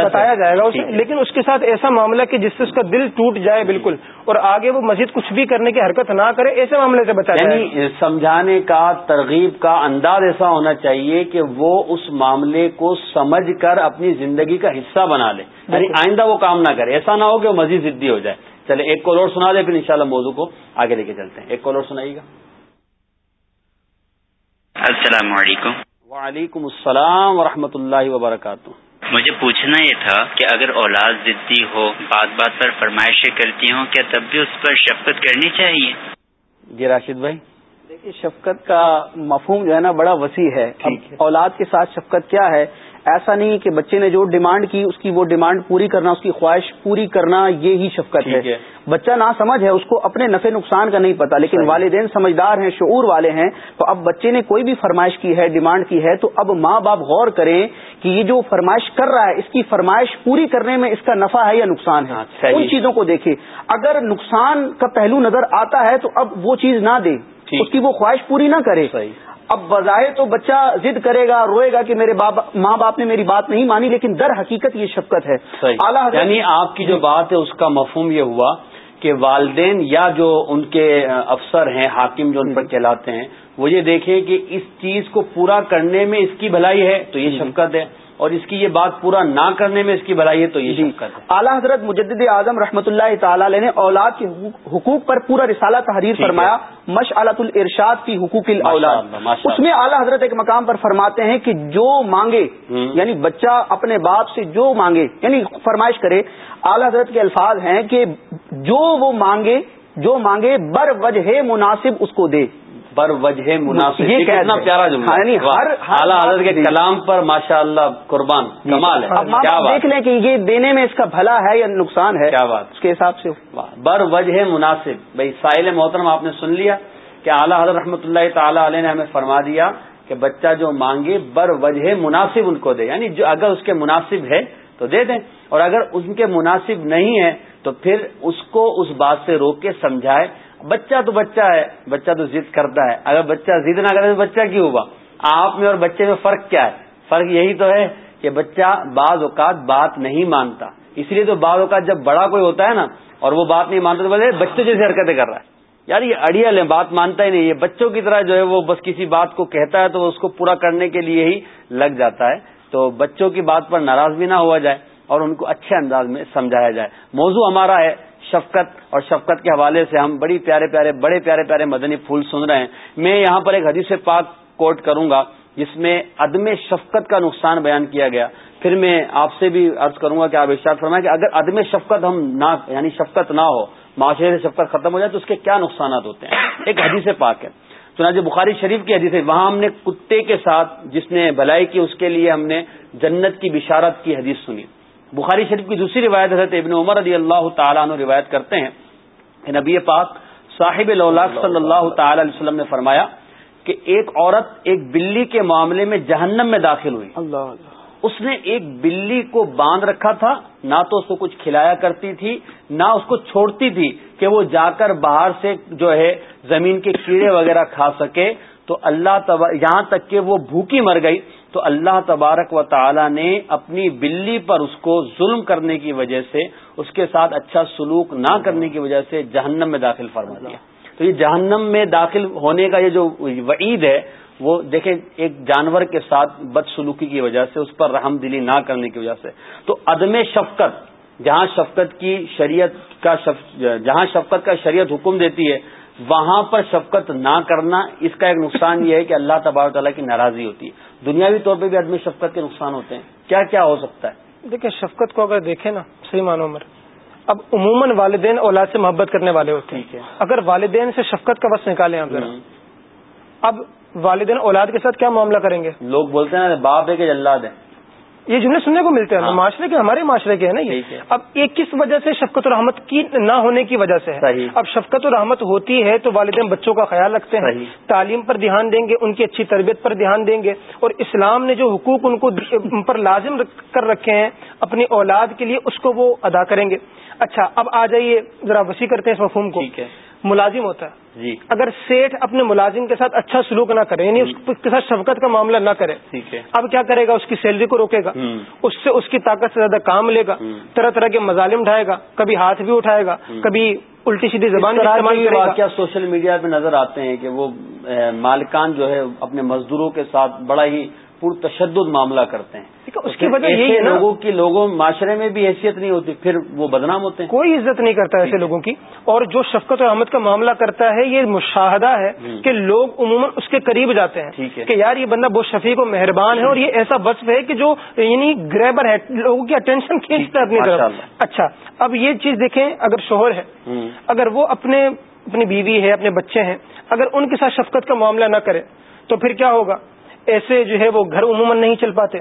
B: بتایا جائے گا لیکن اس کے ساتھ ایسا معاملہ کہ جس سے اس کا دل ٹوٹ جائے بالکل۔ اور آگے وہ مزید کچھ بھی کرنے کی حرکت نہ کرے ایسے معاملے سے بتایا
A: یعنی سمجھانے کا ترغیب کا انداز ایسا ہونا چاہیے کہ وہ اس معاملے کو سمجھ کر اپنی زندگی کا حصہ بنا لے۔ یعنی آئندہ وہ کام نہ کرے۔ ایسا نہ ہو کہ وہ مزید ضدی ہو جائے۔ چلے ایک کال اور سنا دے پھر انشاءاللہ موضوع کو آگے لے کے چلتے ہیں۔ ایک کال اور سنائیے گا۔
F: السلام علیکم۔
A: وعلیکم السلام ورحمۃ اللہ وبرکاتہ۔
F: مجھے پوچھنا یہ تھا کہ اگر اولاد ضدی ہو بات بات پر فرمائشیں کرتی ہوں کیا تب بھی اس پر شفقت کرنی چاہیے؟
A: جی راشد بھائی۔
C: دیکھیے شفقت کا مفہوم جو ہے نا بڑا وسیع ہے۔ اولاد کے ساتھ شفقت کیا ہے؟ ایسا نہیں کہ بچے نے جو ڈیمانڈ کی اس کی وہ ڈیمانڈ پوری کرنا اس کی خواہش پوری کرنا یہ ہی شفقت ہے۔ بچہ نہ سمجھ ہے اس کو اپنے نفع نقصان کا نہیں پتا لیکن والدین سمجھدار ہیں شعور والے ہیں تو اب بچے نے کوئی بھی فرمائش کی ہے ڈیمانڈ کی ہے تو اب ماں باپ غور کریں کہ یہ جو فرمائش کر رہا ہے اس کی فرمائش پوری کرنے میں اس کا نفع ہے یا نقصان ہے؟ ہاں، ان چیزوں کو دیکھے اگر نقصان کا پہلو نظر آتا ہے تو اب وہ چیز نہ دے اس کی وہ خواہش پوری نہ کرے اب بظاہر تو بچہ ضد کرے گا روئے گا کہ میرے ماں باپ نے میری بات نہیں مانی لیکن در حقیقت یہ شفقت ہے۔
A: یعنی آپ کی جو بات ہے اس کا مفہوم یہ ہوا کہ والدین یا جو ان کے افسر ہیں حاکم جو ان پر کہلاتے ہیں وہ یہ دیکھیں کہ اس چیز کو پورا کرنے میں اس کی بھلائی ہے تو یہ شفقت ہے۔ اور اس کی یہ بات پورا نہ کرنے میں اس کی بھلائی ہے تو یہ ہے
C: اعلیٰ حضرت مجدد اعظم رحمۃ اللہ تعالی علیہ نے اولاد کے حقوق پر پورا رسالہ تحریر فرمایا مشعلت الارشاد کی حقوق الاولاد۔ اس میں اعلیٰ حضرت ایک مقام پر فرماتے ہیں کہ جو مانگے یعنی بچہ اپنے باپ سے جو مانگے یعنی فرمائش کرے اعلیٰ حضرت کے الفاظ ہیں کہ جو وہ مانگے جو مانگے بر وجہ مناسب اس کو دے۔
A: بر وجہ مناسب
C: یہ
A: کتنا پیارا جملہ
C: یعنی ہر
A: اعلیٰ حضرت کے کلام پر ماشاء اللہ قربان کمال ہے۔ کیا
C: دیکھ لیں کہ یہ دینے میں اس کا بھلا ہے یا نقصان ہے
A: کیا بات۔
C: اس کے حساب سے۔
A: بر وجہ مناسب۔ بھائی ساحل محترم آپ نے سن لیا کہ اعلیٰ حضرت رحمۃ اللہ تعالی علیہ نے ہمیں فرما دیا کہ بچہ جو مانگے بر وجہ مناسب ان کو دے۔ یعنی جو اگر اس کے مناسب ہے تو دے دیں۔ اور اگر ان کے مناسب نہیں ہے تو پھر اس کو اس بات سے روک کے سمجھائے۔ بچہ تو بچہ ہے، بچہ تو ضد کرتا ہے۔ اگر بچہ ضد نہ کرے تو بچہ کیوں ہوا آپ میں اور بچے میں فرق کیا ہے؟ فرق یہی تو ہے کہ بچہ بعض اوقات بات نہیں مانتا۔ اس لیے تو بعض اوقات جب بڑا کوئی ہوتا ہے نا، اور وہ بات نہیں مانتا تو بولے بچوں جیسی حرکتیں کر رہا ہے۔ یار، یہ اڑیل ہے بات مانتا ہی نہیں۔ یہ بچوں کی طرح جو ہے وہ بس کسی بات کو کہتا ہے تو اس کو پورا کرنے کے لیے ہی لگ جاتا ہے۔ تو بچوں کی بات پر ناراض بھی نہ ہوا جائے اور ان کو اچھے انداز میں سمجھایا جائے۔ موضوع ہمارا ہے شفقت اور شفقت کے حوالے سے ہم بڑی پیارے پیارے بڑے پیارے پیارے مدنی پھول سن رہے ہیں۔ میں یہاں پر ایک حدیث پاک کوٹ کروں گا، جس میں عدم شفقت کا نقصان بیان کیا گیا۔ پھر میں آپ سے بھی عرض کروں گا کہ آپ ارشاد فرمائیں کہ اگر عدم شفقت ہم نہ یعنی شفقت نہ ہو، معاشرے سے شفقت ختم ہو جائے تو اس کے کیا نقصانات ہوتے ہیں؟ ایک حدیث پاک ہے۔ چنانچہ بخاری شریف کی حدیث ہے، وہاں ہم نے کتے کے ساتھ جس نے بھلائی کی، اس کے لیے ہم نے جنت کی بشارت کی حدیث سنی۔ بخاری شریف کی دوسری روایت حضرت ابن عمر رضی اللہ تعالیٰ عنہ روایت کرتے ہیں کہ نبی پاک صاحب صلی اللہ تعالی علیہ وسلم نے فرمایا کہ ایک عورت ایک بلی کے معاملے میں جہنم میں داخل ہوئی۔
C: اللہ
A: اس نے ایک بلی کو باندھ رکھا تھا نہ تو اس کو کچھ کھلایا کرتی تھی نہ اس کو چھوڑتی تھی کہ وہ جا کر باہر سے جو ہے زمین کے کیڑے وغیرہ کھا سکے۔ تو اللہ یہاں تک کہ وہ بھوکی مر گئی۔ تو اللہ تبارک و تعالی نے اپنی بلی پر اس کو ظلم کرنے کی وجہ سے، اس کے ساتھ اچھا سلوک نہ کرنے کی وجہ سے جہنم میں داخل فرما دیا۔ تو یہ جہنم میں داخل ہونے کا یہ جو وعید ہے، وہ دیکھیں ایک جانور کے ساتھ بد سلوکی کی وجہ سے، اس پر رحم دلی نہ کرنے کی وجہ سے۔ تو عدم شفقت، جہاں شفقت کی شریعت کا شف... جہاں شفقت کا شریعت حکم دیتی ہے وہاں پر شفقت نہ کرنا اس کا ایک نقصان یہ ہے کہ اللہ تبار تعالیٰ کی ناراضی ہوتی ہے۔ دنیاوی طور پہ بھی عدم شفقت کے نقصان ہوتے ہیں۔ کیا کیا ہو سکتا ہے؟
B: دیکھیں شفقت کو اگر دیکھیں نا صحیح معنوں میں اب عموماً والدین اولاد سے محبت کرنے والے ہوتے ہیں۔ اگر والدین سے شفقت کا بس نکالیں آپ ذرا اب والدین اولاد کے ساتھ کیا معاملہ کریں گے؟
A: لوگ بولتے ہیں باپ ہے کہ جلاد ہے۔
B: یہ جملے سننے کو ملتے ہیں معاشرے کے ہمارے معاشرے کے ہیں نا۔ یہ؟ اب یہ کس وجہ سے شفقت و رحمت کی نہ ہونے کی وجہ سے ہے۔ اب شفقت و رحمت ہوتی ہے تو والدین بچوں کا خیال رکھتے ہیں۔ تعلیم پر دھیان دیں گے ان کی اچھی تربیت پر دھیان دیں گے۔ اور اسلام نے جو حقوق ان کو پر لازم کر رکھے ہیں اپنی اولاد کے لیے اس کو وہ ادا کریں گے۔ اچھا اب آ جائیے ذرا وسیع کرتے ہیں اس مفہوم کو۔
A: ٹھیک ہے۔
B: ملازم ہوتا ہے۔
A: جی۔
B: اگر سیٹ اپنے ملازم کے ساتھ اچھا سلوک نہ کرے یعنی اس کے ساتھ شفقت کا معاملہ نہ کرے اب کیا کرے گا؟ اس کی سیلری کو روکے گا۔ اس سے اس کی طاقت سے زیادہ کام لے گا۔ طرح طرح کے مظالم اٹھائے گا۔ کبھی ہاتھ بھی اٹھائے گا کبھی الٹی سیدھی زبان
A: واقعہ سوشل میڈیا پہ نظر آتے ہیں کہ وہ مالکان جو ہے اپنے مزدوروں کے ساتھ بڑا ہی پر تشدد معاملہ کرتے ہیں
B: اس کی وجہ یہی نا
A: لوگوں کی لوگوں معاشرے میں بھی حیثیت نہیں ہوتی پھر وہ بدنام ہوتے ہیں
B: کوئی عزت نہیں کرتا ایسے لوگوں کی اور جو شفقت اور احمد کا معاملہ کرتا ہے یہ مشاہدہ ہے۔ کہ لوگ عموماً اس کے قریب جاتے ہیں۔ کہ یار یہ بندہ بہت شفیق و مہربان ہے اور یہ ایسا وصف ہے کہ جو یعنی گریبر ہے لوگوں کی اٹینشن کھینچتا ہے اپنی طرف۔ اچھا اب یہ چیز دیکھیں اگر شوہر ہے۔ اگر وہ اپنے اپنی بیوی ہے اپنے بچے ہیں اگر ان کے ساتھ شفقت کا معاملہ نہ کرے تو پھر کیا ہوگا ایسے جو ہے وہ گھر عموماً نہیں چل پاتے۔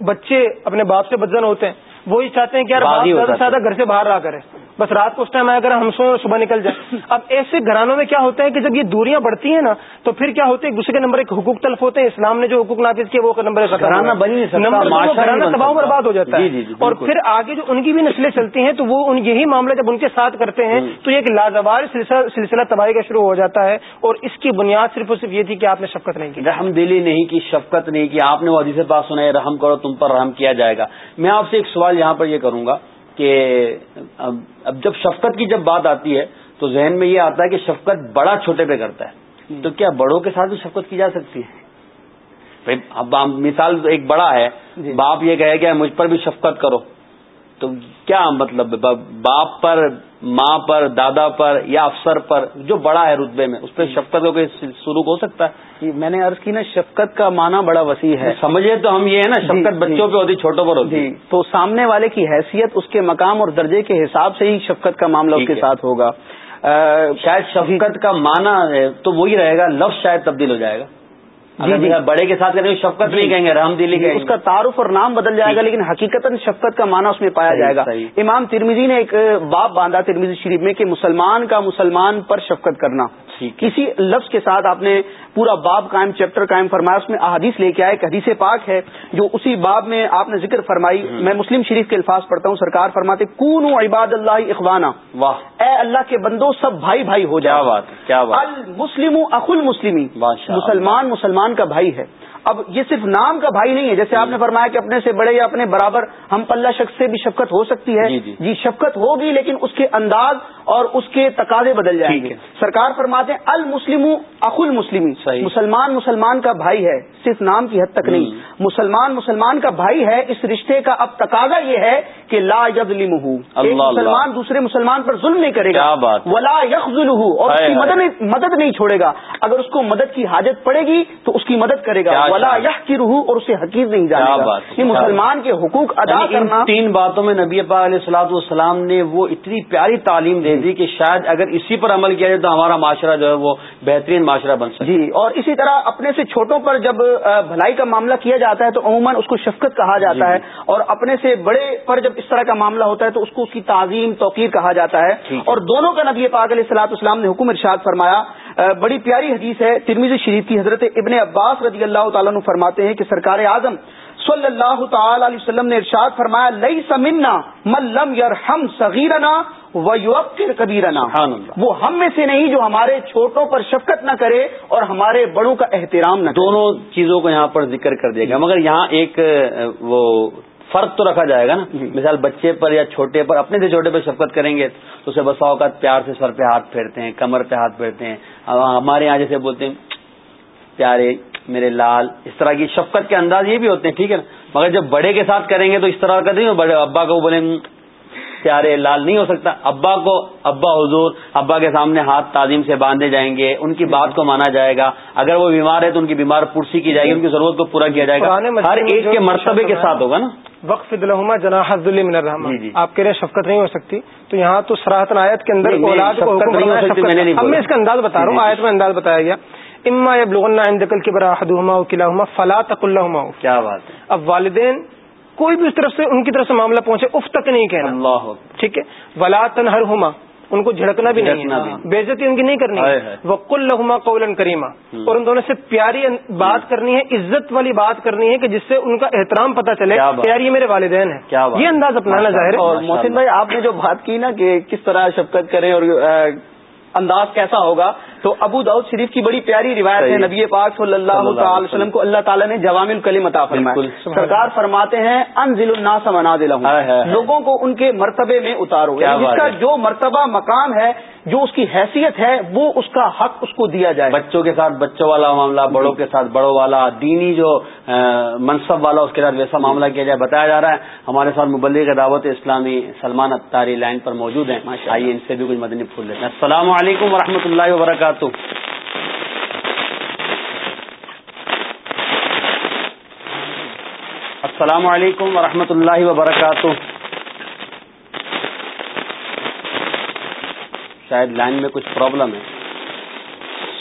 B: بچے اپنے باپ سے بدزن ہوتے ہیں۔ وہی چاہتے ہیں کہ یار زیادہ سے زیادہ گھر سے باہر رہا کرے۔ بس رات کو اس ٹائم آیا کر ہم اور صبح نکل جائیں۔ اب ایسے گھرانوں میں کیا ہوتا ہے کہ جب یہ دوریاں بڑھتی ہیں نا تو پھر کیا ہوتے ہیں دوسرے کے نمبر ایک حقوق تلف ہوتے ہیں۔ اسلام نے جو حقوق نافذ کیے وہ نمبر ایک
A: گھرانہ
B: تباہ و
A: سکتا۔
B: برباد ہو جاتا
A: جی،
B: ہے۔
A: جی، جی،
B: اور
A: بالکل۔
B: پھر آگے جو ان کی بھی نسلیں چلتی ہیں تو وہ یہی معاملہ جب ان کے ساتھ کرتے ہیں تو یہ ایک لازوال سلسلہ سلسلہ تباہی کا شروع ہو جاتا ہے۔ اور اس کی بنیاد صرف اور صرف یہ تھی کہ آپ نے شفقت نہیں کی۔
A: رحم دلی نہیں کی شفقت نہیں کی۔ آپ نے وہ حدیث پاس سنا ہے رحم کرو تم پر رحم کیا جائے گا۔ میں آپ سے ایک سوال یہاں پر یہ کروں گا کہ اب جب شفقت کی جب بات آتی ہے تو ذہن میں یہ آتا ہے کہ شفقت بڑا چھوٹے پہ کرتا ہے۔ تو کیا بڑوں کے ساتھ بھی شفقت کی جا سکتی ہے؟ اب مثال ایک بڑا ہے۔ جی۔ باپ یہ کہے کہ مجھ پر بھی شفقت کرو۔ تو کیا مطلب باپ پر ماں پر دادا پر یا افسر پر جو بڑا ہے رتبے میں اس پہ جی۔ شفقت کو شروع ہو سکتا ہے۔
C: جی میں نے عرض کی نا شفقت کا معنی بڑا وسیع ہے۔
A: سمجھے تو ہم یہ ہے نا شفقت بچوں پہ ہوتی چھوٹوں پر ہوتی۔
C: تو سامنے والے کی حیثیت اس کے مقام اور درجے کے حساب سے ہی شفقت کا معاملہ اس کے ساتھ ہوگا۔
A: شاید شفقت کا معنی تو وہی رہے گا لفظ شاید تبدیل ہو جائے گا۔ جی جی۔ بڑے کے ساتھ کریں شفقت نہیں کہیں گے رحم دلی
C: اس کا تعارف اور نام بدل جائے گا لیکن حقیقت شفقت کا معنی اس میں پایا جائے گا۔ امام ترمیزی نے ایک باپ باندھا ترمیزی شریف میں کہ مسلمان کا مسلمان پر شفقت کرنا۔ کسی لفظ کے ساتھ آپ نے پورا باب قائم چیپٹر قائم فرمایا اس میں احادیث لے کے آئے حدیث پاک ہے جو اسی باب میں آپ نے ذکر فرمائی۔ میں مسلم شریف کے الفاظ پڑھتا ہوں سرکار فرماتے کون عباد اللہ اخوانا واہ۔ اے اللہ کے بندو سب بھائی بھائی ہو جائے
A: کیا
C: المسلم اخ المسلمی۔ مسلمان مسلمان کا بھائی ہے۔ اب یہ صرف نام کا بھائی نہیں ہے جیسے آپ نے فرمایا کہ اپنے سے بڑے یا اپنے برابر ہم پلہ شخص سے بھی شفقت ہو سکتی ہے۔ جی, جی۔, جی شفقت ہوگی لیکن اس کے انداز اور اس کے تقاضے بدل جائیں گے۔ سرکار فرماتے ہیں المسلم اخ المسلم مسلمان مسلمان کا بھائی ہے صرف نام کی حد تک نہیں۔ مسلمان مسلمان کا بھائی ہے اس رشتے کا اب تقاضا یہ ہے کہ لا یظلم مسلمان دوسرے مسلمان پر ظلم نہیں کرے گا۔ ولا یخل اور اس کی مدد نہیں چھوڑے گا۔ اگر اس کو مدد کی حاجت پڑے گی تو اس کی مدد کرے گا۔ ولا روح اور اسے حقیق نہیں جانے گا۔ یہ مسلمان کے حقوق ادا
A: یعنی کرنا۔ تین باتوں میں نبی پا علیہ السلاط والسلام نے وہ اتنی پیاری تعلیم دے دی کہ شاید اگر اسی پر عمل کیا جائے تو ہمارا معاشرہ جو ہے وہ بہترین معاشرہ بن سکے۔
C: جی اور اسی طرح اپنے سے چھوٹوں پر جب بھلائی کا معاملہ کیا جاتا ہے تو عموماً اس کو شفقت کہا جاتا جی، ہے جی۔ اور اپنے سے بڑے پر جب اس طرح کا معاملہ ہوتا ہے تو اس کو اس کی تعظیم توقیر کہا جاتا ہے۔ اور دونوں کا نبی پاک علیہ السلاط اسلام نے حکم ارشاد فرمایا بڑی پیاری حدیث ہے ترمیز شریف کی حضرت ابن عباس رضی اللہ تعالیٰ فرماتے ہیں کہ سرکار اعظم صلی اللہ تعالی علیہ وسلم نے ارشاد فرمایا لئی سمنا ملم یار ہم صغیرنا و کبیرنا. وہ ہم میں سے نہیں جو ہمارے چھوٹوں پر شفقت نہ کرے اور ہمارے بڑوں کا احترام نہ
A: دونوں چیزوں کو یہاں پر ذکر کر دیا گیا مگر یہاں ایک وہ فرق تو رکھا جائے گا نا۔ مثال بچے پر یا چھوٹے پر اپنے سے چھوٹے پر شفقت کریں گے تو اسے بسا اوقات پیار سے سر پہ ہاتھ پھیرتے ہیں کمر پہ ہاتھ پھیرتے ہیں۔ ہمارے یہاں جیسے بولتے ہیں پیارے میرے لال اس طرح کی شفقت کے انداز یہ بھی ہوتے ہیں ٹھیک ہے نا۔ مگر جب بڑے کے ساتھ کریں گے تو اس طرح کا نہیں بڑے ابا کو بولیں پیارے لال نہیں ہو سکتا۔ ابا کو ابا حضور ابا کے سامنے ہاتھ تعظیم سے باندھے جائیں گے ان کی بات کو مانا جائے گا۔ اگر وہ بیمار ہے تو ان کی بیمار پرسی کی جائے گی ان کی ضرورت کو پورا کیا جائے گا۔ ہر ایک کے مرتبے کے ساتھ ہوگا نا۔
B: وقف دلحما جنا حضل من الرحمہ۔ جی جی۔ آپ رہے ہیں شفقت نہیں ہو سکتی۔ تو یہاں تو سراہتن آیت کے اندر اولاد کو میں اس کا انداز بتا رہا ہوں جی،۔ آیت میں انداز بتایا گیا۔ اما اب لغنا اندقل کے برا حدما قلعہ فلا تک اللہ
A: کیا بات ہے؟
B: اب والدین کوئی بھی اس طرف سے ان کی طرف سے معاملہ پہنچے اف تک نہیں کہنا اللہ ٹھیک ہے؟ ولا تنہر ہوما ان کو جھڑکنا بھی نہیں بےزتی ان کی نہیں کرنی وکل لہما قول کریما اور ان دونوں سے پیاری بات کرنی ہے عزت والی بات کرنی ہے کہ جس سے ان کا احترام پتہ چلے۔ یار یہ میرے والدین ہیں۔ یہ انداز اپنانا ظاہر ہے۔
C: اور محسن بھائی آپ نے جو بات کی نا کہ کس طرح شفقت کریں اور انداز کیسا ہوگا؟ تو ابو داؤد شریف کی بڑی پیاری روایت ہے نبی پاک صلی اللہ تعالی وسلم کو اللہ تعالیٰ نے جوام الکلیم عطا فرمایا سرکار فرماتے ہیں ان ضلع الناس منا دلا لوگوں کو ان کے مرتبے میں اتارو۔ یعنی جس کا جو مرتبہ مقام ہے جو اس کی حیثیت ہے وہ اس کا حق اس کو دیا جائے۔
A: بچوں کے ساتھ بچوں والا معاملہ بڑوں کے ساتھ بڑوں والا دینی جو منصب والا اس کے ساتھ ویسا معاملہ کیا جائے بتایا جا رہا ہے۔ ہمارے ساتھ مبلغ دعوت اسلامی سلمان اختاری لائن پر موجود ہیں۔ آئیے ان سے بھی کچھ مدنی پھول لیتے ہیں۔ السلام علیکم و اللہ وبرکاتہ۔ السلام علیکم ورحمۃ اللہ وبرکاتہ۔ شاید لائن میں کچھ پرابلم ہے۔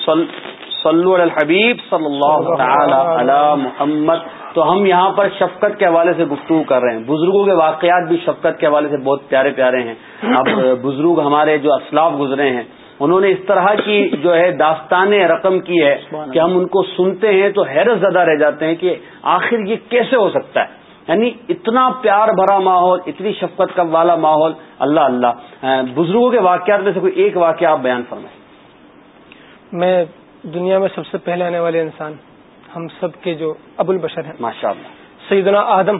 A: صلو علی الحبیب صلی اللہ تعالی علی محمد۔ تو ہم یہاں پر شفقت کے حوالے سے گفتگو کر رہے ہیں۔ بزرگوں کے واقعات بھی شفقت کے حوالے سے بہت پیارے پیارے ہیں۔ اب بزرگ ہمارے جو اسلاف گزرے ہیں انہوں نے اس طرح کی جو ہے داستان رقم کی ہے کہ ہم ان کو سنتے ہیں تو حیرت زدہ رہ جاتے ہیں کہ آخر یہ کیسے ہو سکتا ہے۔ یعنی اتنا پیار بھرا ماحول اتنی شفقت کا والا ماحول اللہ اللہ۔ بزرگوں کے واقعات میں سے کوئی ایک واقعہ آپ بیان فرمائیں۔
B: میں دنیا میں سب سے پہلے آنے والے انسان ہم سب کے جو ابو البشر ہیں۔
A: ماشاء اللہ
B: سیدنا آدم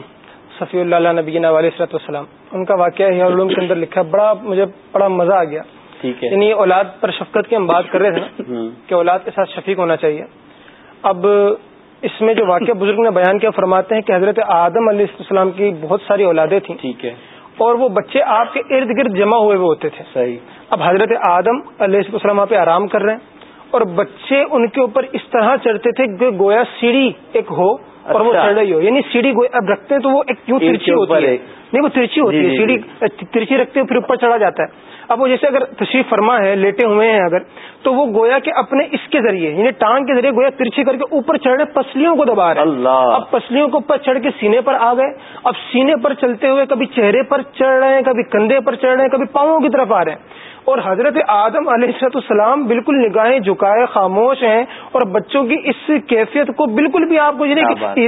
B: صفی اللہ علیہ نبی علیہ صرت والسلام۔ ان کا واقعہ ہے علوم کے اندر لکھا بڑا مجھے بڑا مزہ آ گیا۔
A: ٹھیک ہے۔
B: یعنی اولاد پر شفقت کی ہم بات کر رہے تھے نا کہ اولاد کے ساتھ شفیق ہونا چاہیے۔ اب اس میں جو واقعہ بزرگ نے بیان کیا فرماتے ہیں کہ حضرت آدم علیہ السلام کی بہت ساری اولادیں تھیں۔
A: ٹھیک ہے۔
B: اور وہ بچے آپ کے ارد گرد جمع ہوئے ہوئے ہوتے تھے۔
A: صحیح۔
B: اب حضرت آدم علیہ السلام پہ آرام کر رہے ہیں اور بچے ان کے اوپر اس طرح چڑھتے تھے کہ گویا سیڑھی ایک ہو اور وہ
A: اچھا۔
B: چڑھ رہی ہو۔ یعنی سیڑھی گویا اب رکھتے ہیں تو وہ ایک کیوں ترچی ہوتی ہے۔ نہیں وہ ترچی ہوتی
A: جی،
B: ہے
A: جی،
B: سیڑھی ترچی رکھتے ہیں پھر اوپر چڑھا جاتا ہے۔ اب وہ جیسے اگر تشریف فرما ہے لیٹے ہوئے ہیں اگر تو وہ گویا کہ اپنے اس کے ذریعے یعنی ٹانگ کے ذریعے گویا ترچی کر کے اوپر چڑھ رہے پسلیوں کو دبا رہے
A: اللہ۔
B: اب پسلیوں کو اوپر چڑھ کے سینے پر آ گئے۔ اب سینے پر چلتے ہوئے کبھی چہرے پر چڑھ رہے ہیں کبھی کندھے پر چڑھ رہے ہیں کبھی پاؤں کی طرف آ رہے ہیں۔ اور حضرت آدم علیہ السلام بالکل نگاہیں جھکائے خاموش ہیں اور بچوں کی اس کیفیت کو بالکل بھی آپ کو یعنی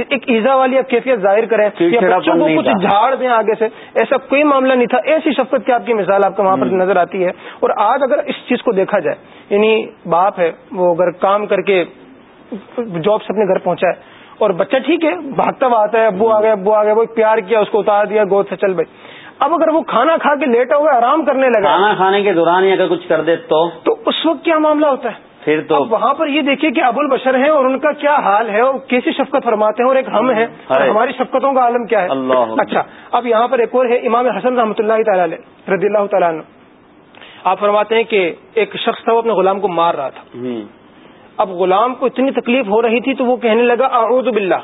B: ایک ایزا والی آپ کیفیت ظاہر کریں یا بچوں کو کچھ۔ جھاڑ دیں آگے سے ایسا کوئی معاملہ نہیں تھا۔ ایسی شفقت کی آپ کی مثال آپ کو وہاں پر نظر آتی ہے۔ اور آج اگر اس چیز کو دیکھا جائے یعنی باپ ہے وہ اگر کام کر کے جاب سے اپنے گھر پہنچا ہے اور بچہ ٹھیک ہے بھاگتا ہوا آتا ہے ابو آ گیا ابو آ گیا وہ پیار کیا اس کو اتار دیا گود سے چل بھائی۔ اب اگر وہ کھانا کھا کے لیٹا ہوا آرام کرنے لگا
A: کھانا کھانے کے دوران ہی اگر کچھ کر دے تو؟
B: تو اس وقت کیا معاملہ ہوتا ہے؟
A: پھر تو
B: اب وہاں پر یہ دیکھیے کہ ابو البشر ہیں اور ان کا کیا حال ہے اور کیسی شفقت فرماتے ہیں اور ایک ہم ہیں۔ اور
A: ہے۔
B: ہماری شفقتوں کا عالم کیا ہے؟
A: اللہ۔
B: اچھا اب یہاں پر ایک اور ہے امام حسن رحمۃ اللہ تعالی علیہ رضی اللہ تعالیٰ عنہ۔ آپ فرماتے ہیں کہ ایک شخص تھا وہ اپنے غلام کو مار رہا تھا۔ اب غلام کو اتنی تکلیف ہو رہی تھی تو وہ کہنے لگا اعوذ باللہ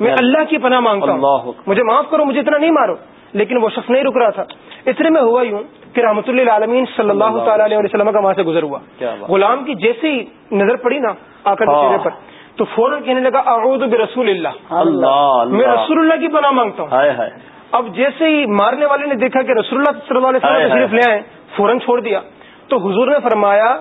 B: میں اللہ کی پناہ مانگتا ہوں۔ مجھے معاف کرو مجھے اتنا نہیں مارو۔ لیکن وہ شخص نہیں رک رہا تھا۔ اتنے میں ہوا یوں کہ رحمۃ اللہ عالمین صلی اللہ تعالی علیہ وسلم کا وہاں سے گزر ہوا۔ غلام کی جیسے ہی نظر پڑی نا آکر کے
A: ہاں۔
B: چہرے پر تو فوراً کہنے لگا اعوذ برسول اللہ۔
A: اللہ
B: میں رسول اللہ کی پناہ مانگتا ہوں۔ اب جیسے ہی مارنے والے نے دیکھا کہ رسول اللہ صلی اللہ علیہ وسلم تشریف۔ لے آئے فوراً چھوڑ دیا۔ تو حضور نے فرمایا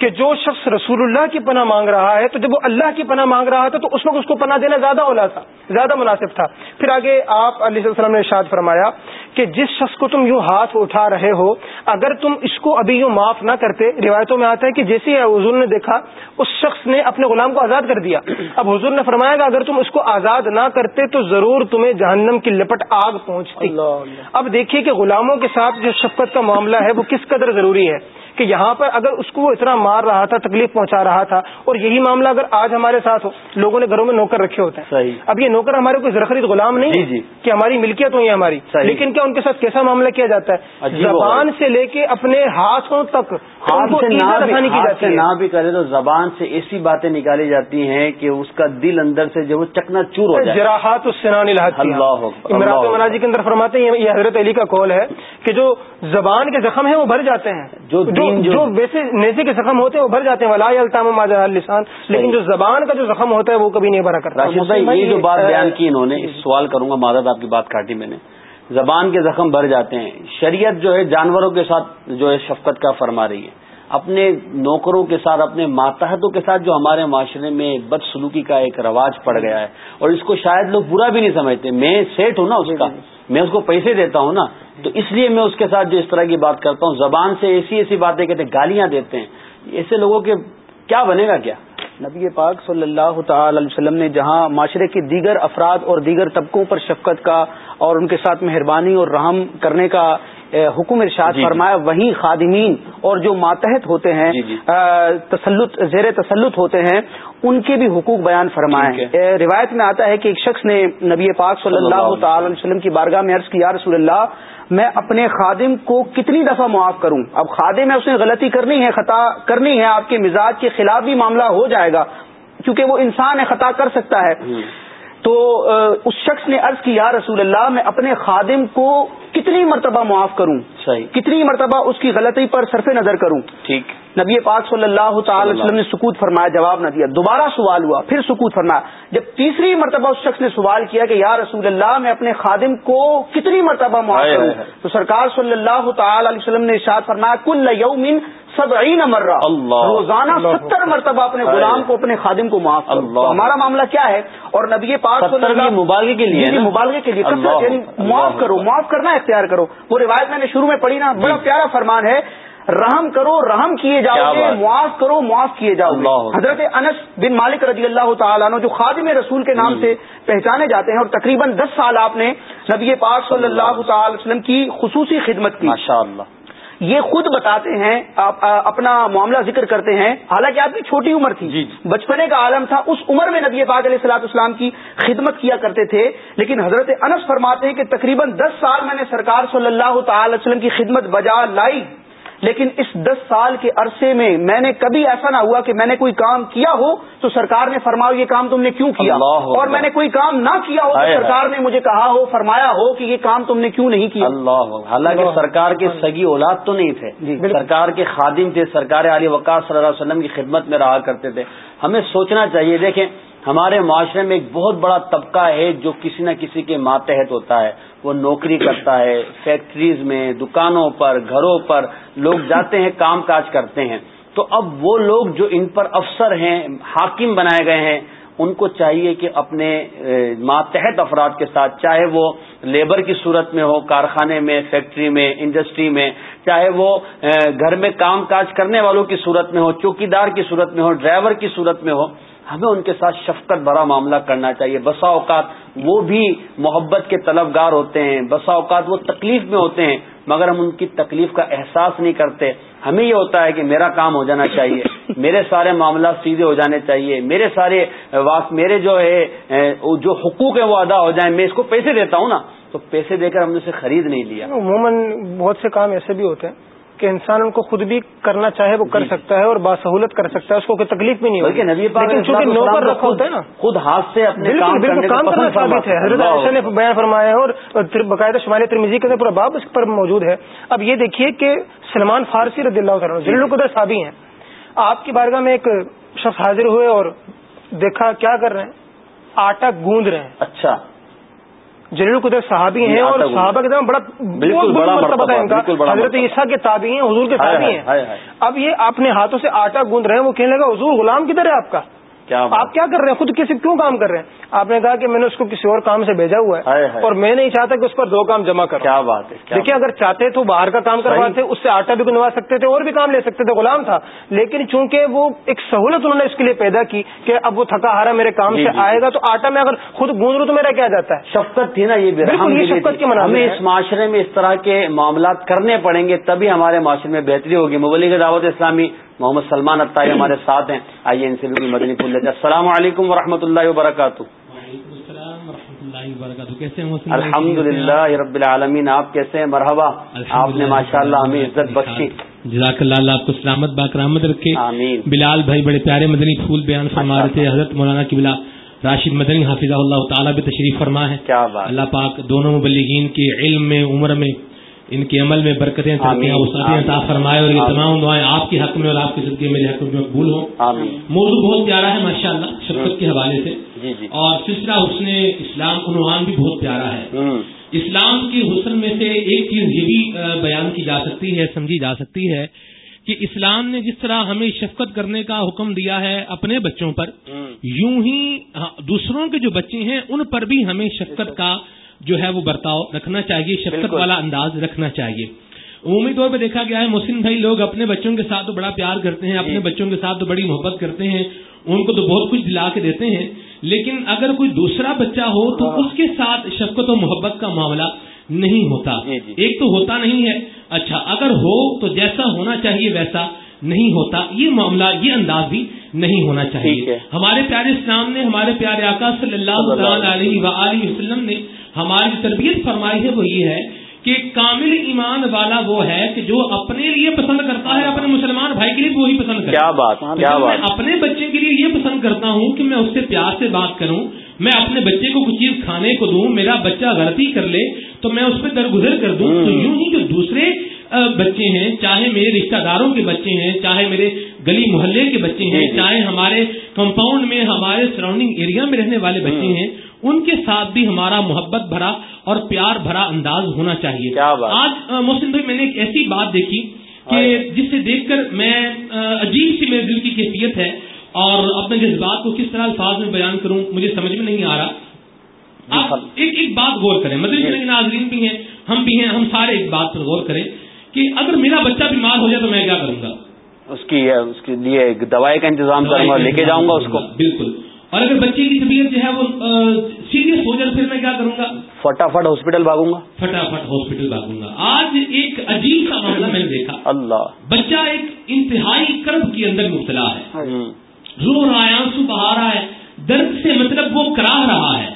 B: کہ جو شخص رسول اللہ کی پناہ مانگ رہا ہے تو جب وہ اللہ کی پناہ مانگ رہا تھا تو اس وقت اس کو پناہ دینا زیادہ اولا تھا زیادہ مناسب تھا۔ پھر آگے آپ علیہ السلام نے ارشاد فرمایا کہ جس شخص کو تم یوں ہاتھ اٹھا رہے ہو اگر تم اس کو ابھی یوں معاف نہ کرتے روایتوں میں آتا ہے کہ جیسے حضور نے دیکھا اس شخص نے اپنے غلام کو آزاد کر دیا۔ اب حضور نے فرمایا کہ اگر تم اس کو آزاد نہ کرتے تو ضرور تمہیں جہنم کی لپٹ آگ پہنچتی۔ اب دیکھیے کہ غلاموں کے ساتھ جو شفقت کا معاملہ ہے وہ کس قدر ضروری ہے۔ کہ یہاں پر اگر اس کو وہ اتنا مار رہا تھا تکلیف پہنچا رہا تھا اور یہی معاملہ اگر آج ہمارے ساتھ ہو لوگوں نے گھروں میں نوکر رکھے ہوتے ہیں۔
A: صحیح۔
B: اب یہ نوکر ہمارے کوئی زرخرید غلام نہیں
A: جی، جی۔
B: کہ ہماری ملکیت ہوئی ہے ہماری۔ لیکن کیا ان کے ساتھ کیسا معاملہ کیا جاتا ہے؟ زبان سے لے کے اپنے ہاتھوں تک
A: سے نہ بھی سے کرے تو زبان سے ایسی باتیں نکالی جاتی ہیں کہ اس کا دل اندر سے جو وہ چکنا چور ہو جائے۔
B: جراحات
A: اللہ اکبر،
B: عمران مناجی کے اندر فرماتے ہیں یہ حضرت علی کا قول ہے کہ جو زبان کے زخم ہیں وہ بھر جاتے ہیں۔
A: جو جو-
B: ویسے نیزے کے زخم ہوتے ہیں وہ بھر جاتے ہیں ولا التام ماجا لسان لیکن جو زبان کا جو زخم ہوتا ہے وہ کبھی نہیں بھرا کرتا۔
A: یہ جو بات بیان کی انہوں نے سوال کروں گا معذرت آپ کی بات کاٹی میں نے۔ زبان کے زخم بھر جاتے ہیں۔ شریعت جو ہے جانوروں کے ساتھ جو ہے شفقت کا فرما رہی ہے۔ اپنے نوکروں کے ساتھ، اپنے ماتحتوں کے ساتھ جو ہمارے معاشرے میں بد سلوکی کا ایک رواج پڑ گیا ہے۔ اور اس کو شاید لوگ برا بھی نہیں سمجھتے۔ میں سیٹ ہوں نا اس کا، میں اس کو پیسے دیتا ہوں نا۔ تو اس لیے میں اس کے ساتھ جو اس طرح کی بات کرتا ہوں۔ زبان سے ایسی ایسی باتیں کہتے ہیں، گالیاں دیتے ہیں۔ ایسے لوگوں کے کیا بنے گا کیا؟
C: نبی پاک صلی اللہ تعالی علیہ وسلم نے جہاں معاشرے کے دیگر افراد اور دیگر طبقوں پر شفقت کا اور ان کے ساتھ مہربانی اور رحم کرنے کا حکم ارشاد
A: جی، جی۔
C: فرمایا وہیں خادمین اور جو ماتحت ہوتے ہیں
A: جی،
C: تسلط زیر تسلط ہوتے ہیں ان کے بھی حقوق بیان فرمائے۔ روایت میں آتا ہے کہ ایک شخص نے نبی پاک صلی
A: اللہ
C: تعالی علیہ وسلم کی بارگاہ میں عرض کیا رسول اللہ میں اپنے خادم کو کتنی دفعہ معاف کروں؟ اب خادم ہے اس نے غلطی کرنی ہے خطا کرنی ہے آپ کے مزاج کے خلاف بھی معاملہ ہو جائے گا کیونکہ وہ انسان ہے خطا کر سکتا ہے۔ تو اس شخص نے عرض کی یا رسول اللہ میں اپنے خادم کو کتنی مرتبہ معاف کروں؟
A: صحیح۔
C: کتنی مرتبہ اس کی غلطی پر صرف نظر کروں؟
A: ٹھیک۔
C: نبی پاک صلی اللہ تعالی علیہ وسلم نے سکوت فرمایا جواب نہ دیا۔ دوبارہ سوال ہوا پھر سکوت فرمایا۔ جب تیسری مرتبہ اس شخص نے سوال کیا کہ یا رسول اللہ میں اپنے خادم کو کتنی مرتبہ معاف کروں۔ تو سرکار صلی اللہ تعالی علیہ وسلم نے ارشاد فرمایا کل یومن سبعین مرہ۔
A: اللہ
C: روزانہ ستر مرتبہ اپنے۔ غلام کو اپنے خادم کو معاف کرو۔
A: اللہ۔
C: ہمارا معاملہ کیا ہے؟ اور نبی پاک
A: مبالغے کے لیے
C: جی، جی،؟ مبالغے کے لیے یعنی معاف کرو معاف کرنا اختیار کرو۔ وہ روایت میں نے شروع میں پڑھی نا بڑا پیارا فرمان ہے رحم کرو رحم کیے جاؤ گے معاف کرو معاف کیے جاؤ گے۔ حضرت انس بن مالک رضی اللہ تعالیٰ عنہ جو خادم رسول کے نام سے پہچانے جاتے ہیں اور تقریباً دس سال آپ نے نبی پاک صلی اللہ تعالی وسلم کی خصوصی خدمت کی۔ یہ خود بتاتے ہیں اپنا معاملہ ذکر کرتے ہیں۔ حالانکہ آپ کی چھوٹی عمر تھی۔ جی، جی۔ بچپنے کا عالم تھا۔ اس عمر میں نبی پاک علیہ السلاط اسلام کی خدمت کیا کرتے تھے۔ لیکن حضرت انس فرماتے ہیں کہ تقریباً دس سال میں نے سرکار صلی اللہ تعالی وسلم کی خدمت بجا لائی۔ لیکن اس دس سال کے عرصے میں میں نے کبھی ایسا نہ ہوا کہ میں نے کوئی کام کیا ہو تو سرکار نے فرمایا یہ کام تم نے کیوں کیا؟ اور میں نے کوئی کام نہ کیا ہو تو سرکار نے مجھے کہا ہو فرمایا ہو کہ یہ کام تم نے کیوں نہیں کیا؟
A: اللہ حالانکہ سرکار کے سگی اولاد تو نہیں تھے۔ جی، سرکار کے خادم تھے سرکار علی وقاص صلی اللہ علیہ وسلم کی خدمت میں رہا کرتے تھے۔ ہمیں سوچنا چاہیے دیکھیں ہمارے معاشرے میں ایک بہت بڑا طبقہ ہے جو کسی نہ کسی کے ماتحت ہوتا ہے۔ وہ نوکری کرتا ہے، فیکٹریز میں، دکانوں پر، گھروں پر۔ لوگ جاتے ہیں، کام کاج کرتے ہیں۔ تو اب وہ لوگ جو ان پر افسر ہیں، حاکم بنائے گئے ہیں، ان کو چاہیے کہ اپنے ماتحت افراد کے ساتھ، چاہے وہ لیبر کی صورت میں ہو، کارخانے میں، فیکٹری میں، انڈسٹری میں، چاہے وہ گھر میں کام کاج کرنے والوں کی صورت میں ہو، چوکیدار کی صورت میں ہو، ڈرائیور کی صورت میں ہو۔ ہمیں ان کے ساتھ شفقت بڑا معاملہ کرنا چاہیے۔ بسا اوقات وہ بھی محبت کے طلبگار ہوتے ہیں، بسا اوقات وہ تکلیف میں ہوتے ہیں، مگر ہم ان کی تکلیف کا احساس نہیں کرتے۔ ہمیں یہ ہوتا ہے کہ میرا کام ہو جانا چاہیے، میرے سارے معاملات سیدھے ہو جانے چاہیے، میرے سارے میرے جو ہے جو حقوق ہیں وہ ادا ہو جائیں۔ میں اس کو پیسے دیتا ہوں نا، تو پیسے دے کر ہم نے اسے خرید نہیں لیا۔
B: عموماً بہت سے کام ایسے بھی ہوتے ہیں کہ انسان ان کو خود بھی کرنا چاہے وہ کر جی۔ سکتا ہے اور باسہولت کر سکتا ہے اس کو کوئی تکلیف بھی نہیں ہوگی۔ لیکن چونکہ نوکر رکھا ہوتا ہے نا۔
A: خود ہاتھ سے اپنے
B: بالکل کام کرنا ثابت ہے۔ حضرت عائشہ نے بیان فرمایا ہے اور باقاعدہ شمالی ترمیزی کے پورا باب اس پر موجود ہے۔ اب یہ دیکھیے کہ سلمان فارسی رضی اللہ عنہ جن قدر صابی ہیں۔ آپ کی بارگاہ میں ایک شخص حاضر ہوئے اور دیکھا کیا کر رہے ہیں؟ آٹا گوند رہے ہیں۔
A: اچھا۔
B: جلیل قدر صحابی ہیں اور صحابہ کے بڑا مرتبہ ہے ان کا۔ حضرت عیسیٰ کے تابی ہیں حضور کے تابی ہیں اب یہ اپنے ہاتھوں سے آٹا گوند رہے ہیں وہ کہنے لگا حضور غلام کدھر ہے آپ کا؟ آپ کیا کر رہے ہیں؟ خود کسی کیوں کام کر رہے ہیں؟ آپ نے کہا کہ میں نے اس کو کسی اور کام سے بھیجا ہوا ہے اور میں نہیں چاہتا کہ اس پر دو کام جمع کر
A: کیا بات ہے؟
B: دیکھیے اگر چاہتے تو باہر کا کام کرواتے اس سے آٹا بھی بنوا سکتے تھے اور بھی کام لے سکتے تھے غلام تھا۔ لیکن چونکہ وہ ایک سہولت انہوں نے اس کے لیے پیدا کی کہ اب وہ تھکا ہارا میرے کام جی، سے جی۔ آئے گا تو آٹا میں اگر خود گوند لوں تو میرا کیا جاتا ہے؟
A: شفقت تھی نا یہ
B: شفقت کی
A: ہمیں اس معاشرے میں اس طرح کے معاملات کرنے پڑیں گے تبھی ہمارے معاشرے میں بہتری ہوگی۔ مبلغ دعوت اسلامی محمد سلمان اطائی ہمارے ساتھ ہیں۔ آئیے ان سے بھی مدنی پھول لیتے السلام علیکم و رحمۃ اللہ وبرکاتہ۔ الحمد للہ رب العالمین آپ کیسے ہیں؟ مرحبا۔ آپ نے ماشاء اللہ ہمیں عزت بخشی۔
G: جزاک اللہ آپ کو سلامت باکرامد رکھے۔
A: آمین۔
G: بلال بھائی بڑے پیارے مدنی پھول بیان فرما رہے تھے۔ حضرت مولانا کی بلا راشد مدنی حافظ اللہ تعالیٰ بھی تشریف فرما ہے۔
A: کیا بات۔
G: اللہ پاک دونوں مبلغین کے علم میں عمر میں ان کے عمل میں برکتیں عطا فرمائے اور یہ تمام دعائیں آپ کے حق میں اور آپ کے صدقے میرے حق میں مقبول ہوں۔ موضوع بہت پیارا ہے ماشاء اللہ شفقت کے حوالے سے۔
A: جی، جی۔
G: اور سلسلہ حسن اسلام عنوان بھی بہت پیارا ہے۔ اسلام کے حسن میں سے ایک چیز یہ بھی بیان کی جا سکتی ہے سمجھی جا سکتی ہے کہ اسلام نے جس طرح ہمیں شفقت کرنے کا حکم دیا ہے اپنے بچوں پر یوں ہی ہاں، دوسروں کے جو بچے ہیں ان پر بھی ہمیں شفقت کا جو ہے وہ برتاؤ رکھنا چاہیے شفقت والا انداز رکھنا چاہیے عمومی طور پہ دیکھا گیا ہے محسن بھائی لوگ اپنے بچوں کے ساتھ تو بڑا پیار کرتے ہیں اپنے جی۔ بچوں کے ساتھ تو بڑی محبت کرتے ہیں ان کو تو بہت کچھ دلا کے دیتے ہیں لیکن اگر کوئی دوسرا بچہ ہو تو ہاں۔ اس کے ساتھ شفقت و محبت کا معاملہ نہیں ہوتا جی، جی۔ ایک تو ہوتا نہیں ہے اچھا اگر ہو تو جیسا ہونا چاہیے ویسا نہیں ہوتا یہ معاملہ یہ انداز بھی نہیں ہونا چاہیے۔ ہمارے پیارے اسلام نے ہمارے پیارے آقا صلی اللہ علیہ وسلم نے ہماری تربیت فرمائی ہے وہ یہ ہے کہ کامل ایمان والا وہ ہے کہ جو اپنے لیے پسند کرتا ہے اپنے مسلمان بھائی کے لیے وہی پسند کرتا
A: کیا بات کیا
G: بات میں اپنے بچے کے لیے یہ پسند کرتا ہوں کہ میں اس سے پیار سے بات کروں میں اپنے بچے کو کچھ چیز کھانے کو دوں میرا بچہ غلطی کر لے تو میں اس پہ درگزر کر دوں تو یوں ہی جو دوسرے بچے ہیں چاہے میرے رشتہ داروں کے بچے ہیں چاہے میرے گلی محلے کے بچے ہیں جی، جی۔ چاہے ہمارے کمپاؤنڈ میں ہمارے سراؤنڈنگ ایریا میں رہنے والے بچے ہیں ان کے ساتھ بھی ہمارا محبت بھرا اور پیار بھرا انداز ہونا چاہیے۔ آج محسن بھائی میں نے ایک ایسی بات دیکھی کہ جس سے دیکھ کر میں عجیب سی میرے دل کی کیفیت ہے اور اپنے جذبات کو کس طرح الفاظ میں بیان کروں مجھے سمجھ میں نہیں آ رہا۔ آپ ایک ایک بات غور کریں مدری جی۔ ناظرین بھی ہیں ہم بھی ہیں ہم سارے ایک بات پر غور کریں۔ کہ اگر میرا بچہ بیمار ہو جائے تو میں کیا کروں گا؟
A: اس کی اس کے لیے دوائی کا انتظام کروں گا لے کے جاؤں گا اس کو۔
G: بالکل۔ اور اگر بچے کی طبیعت جو ہے وہ سیریس ہو جائے پھر میں کیا کروں گا؟
A: فٹافٹ ہاسپٹل بھاگوں گا۔
G: فٹافٹ ہاسپٹل بھاگوں گا۔ آج ایک عجیب سا معاملہ میں نے دیکھا۔
A: اللہ۔
G: بچہ ایک انتہائی کرب کے اندر مبتلا ہے۔ رو رہا ہے آنسو بہا رہا ہے درد سے مطلب وہ کرا رہا ہے۔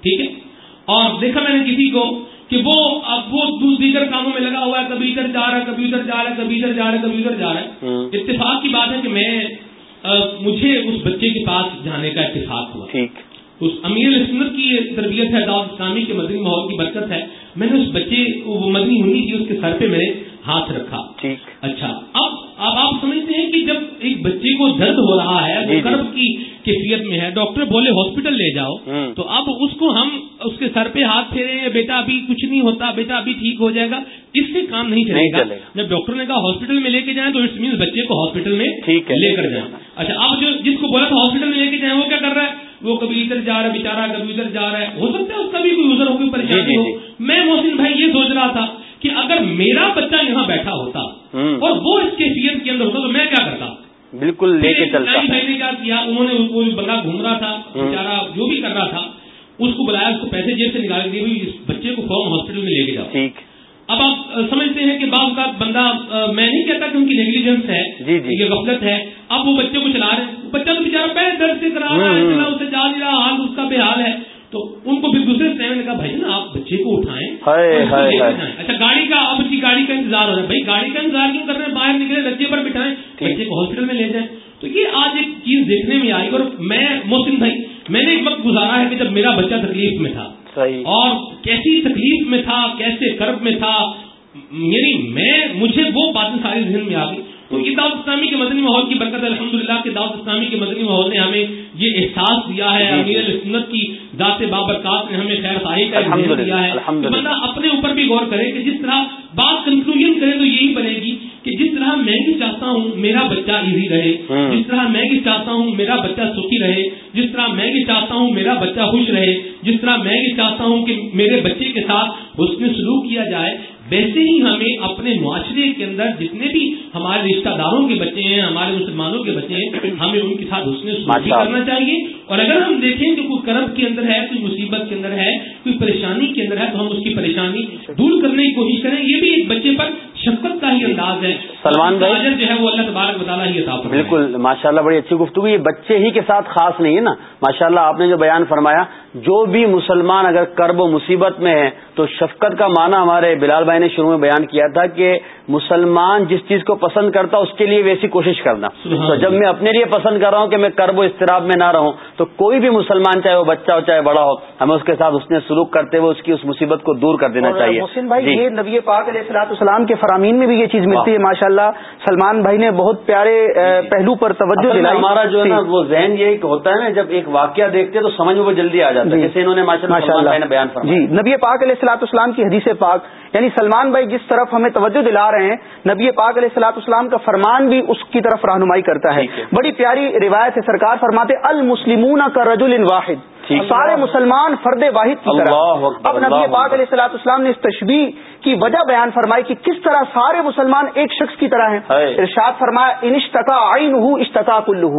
G: ٹھیک ہے؟ اور دیکھا میں نے کسی کو کہ وہ اب وہ دیگر کاموں میں لگا ہوا ہے کبھی ادھر جا رہا ہے کبھی ادھر جا رہا ہے کبھی ادھر جا رہا ہے کبھی ادھر جا رہا ہے۔ اتفاق کی بات ہے کہ میں مجھے اس بچے کے پاس جانے کا اتفاق ہوا۔ اس امیر سنت کی تربیت ہے اسلامی کے مدنی ماحول کی برکت ہے۔ میں نے اس بچے وہ مدنی ہونی تھی اس کے سر پہ میں نے ہاتھ رکھا۔
A: ٹھیک۔
G: اچھا اب اب آپ سمجھتے ہیں کہ جب ایک بچے کو درد ہو رہا ہے وہ کرب کی کیفیت میں ہے ڈاکٹر بولے ہاسپٹل لے جاؤ۔ تو اب اس کو ہم اس کے سر پہ ہاتھ پھیرے بیٹا ابھی کچھ نہیں ہوتا بیٹا ابھی ٹھیک ہو جائے گا۔ اس سے کام نہیں چلے گا۔ جب ڈاکٹر نے کہا ہاسپٹل میں لے کے جائیں تو اٹ مینس بچے کو ہاسپٹل میں لے کر جائیں۔ اچھا اب جو جس کو بولا تھا ہاسپٹل میں لے کے جائیں وہ کیا کر رہا ہے؟ وہ کبھی ادھر جا رہا ہے بےچارا کبھی ادھر جا رہا ہے۔ ہو سکتا ہے اس کا بھی کوئی ادھر ہو کوئی پریشانی ہو۔ میں محسن بھائی یہ سوچ رہا تھا کہ اگر میرا بچہ یہاں بیٹھا ہوتا اور وہ اس کیفیت کے اندر ہوتا تو میں کیا کرتا؟
A: بالکل لے کے چلتا۔
G: بھائی نے کیا کیا؟ انہوں نے وہ بندہ گھوم رہا تھا بیچارا جو بھی کر رہا تھا اس کو بلایا اس کو پیسے جیب سے نکال کے اس بچے کو فوراً ہاسپٹل میں لے کے جاؤ۔
A: ٹھیک۔
G: اب آپ سمجھتے ہیں کہ بعض کا بندہ میں نہیں کہتا کہ ان کی نیگلیجنس ہے
A: جی جی۔
G: یہ غفلت ہے۔ اب وہ بچے کو چلا رہے ہیں۔ بچہ تو بےچارا پہلے درد سے کرا رہا ہے اسے جا نہیں رہا حال اس کا بے حال ہے۔ تو ان کو پھر دوسرے ٹائم نے کہا بھائی نا آپ بچے کو اٹھائیں اچھا گاڑی کا آپ کی گاڑی کا انتظار ہو رہا ہے۔ بھائی گاڑی کا انتظار کیوں کر رہے ہیں؟ باہر نکلے بچے پر بٹھائیں۔ بچے کو ہاسپٹل میں لے جائیں۔ تو یہ آج ایک چیز دیکھنے میں آئی اور میں محسن بھائی میں نے ایک وقت گزارا ہے کہ جب میرا بچہ تکلیف میں تھا اور کیسی تکلیف میں تھا کیسے کرب میں تھا یعنی میں مجھے وہ باتیں ساری ذہن میں آ گئی تو یہ دعوت اسلامی کے مدنی ماحول کی برکت الحمد للہ کہ دعوت اسلامی کے مدنی ماحول نے ہمیں یہ احساس دیا ہے امیر سنت کی ذات بابرکات نے ہمیں خیر خاہی کا دیا ہے۔ بندہ اپنے اوپر بھی غور کرے کہ جس طرح بات کنکلوژن کرے تو یہی بنے گی کہ جس طرح میں بھی چاہتا ہوں میرا بچہ ایزی رہے جس طرح میں بھی چاہتا ہوں میرا بچہ سکھی رہے جس طرح میں بھی چاہتا ہوں میرا بچہ خوش رہے جس طرح میں بھی چاہتا ہوں کہ میرے بچے کے ساتھ حسن سلوک کیا جائے ویسے ہی ہمیں اپنے معاشرے کے اندر جتنے بھی ہمارے رشتہ داروں کے بچے ہیں ہمارے مسلمانوں کے بچے ہیں ہمیں ان کے ساتھ حسن سلوک کرنا چاہیے۔ اور اگر ہم دیکھیں کہ کوئی کرب کے اندر ہے کوئی مصیبت کے اندر ہے کوئی پریشانی کے اندر ہے تو ہم اس کی پریشانی دور کرنے کی کوشش کریں۔ یہ بھی ایک بچے پر شفقت کا ہی انداز ہے۔
A: سلمان بھائی؟
G: جو ہے وہ اللہ تبارک بتانا ہی عطا
A: بالکل ماشاء اللہ بڑی اچھی گفتگو یہ بچے ہی کے ساتھ خاص نہیں ہے نا۔ ماشاء اللہ آپ نے جو بیان فرمایا جو بھی مسلمان اگر کرب و مصیبت میں ہے تو شفقت کا معنی ہمارے بلال بھائی نے شروع میں بیان کیا تھا کہ مسلمان جس چیز کو پسند کرتا اس کے لیے ویسی کوشش کرنا۔ تو جب میں اپنے لیے پسند کر رہا ہوں کہ میں کرب و اضطراب میں نہ رہوں تو کوئی بھی مسلمان چاہے وہ بچہ ہو چاہے بڑا ہو ہمیں اس کے ساتھ اس نے سلوک کرتے ہوئے اس کی اس مصیبت کو دور کر دینا چاہیے۔
C: محسن بھائی یہ نبی پاک علیہ السلام کے فرامین میں بھی یہ چیز ملتی ہے ماشاء اللہ سلمان بھائی نے بہت پیارے پہلو پر توجہ دلائی۔
A: ہمارا جو ہے نا وہ ذہن یہ ہوتا ہے نا جب ایک واقعہ دیکھتے تو سمجھ میں وہ جلدی آ جاتا ہے جیسے انہوں نے بیان فرمایا۔
C: جی۔ نبی پاک علیہ السلاط اسلام کی حدیث پاک یعنی سلمان بھائی جس طرف ہمیں توجہ دلا رہے ہیں نبی پاک علیہ السلاط اسلام کا فرمان بھی اس کی طرف رہنمائی کرتا ہے۔ بڑی پیاری روایت ہے سرکار فرماتے المسلمون کا رجل واحد۔ سارے مسلمان فرد واحد کی طرح۔ اب نبی پاک علیہ السلاط اسلام نے اس تشبیح کی وجہ بیان فرمائی کہ کس طرح سارے مسلمان ایک شخص کی طرح ہیں۔ ارشاد فرمایا انشتقا آئین ہوں اشتقا کلو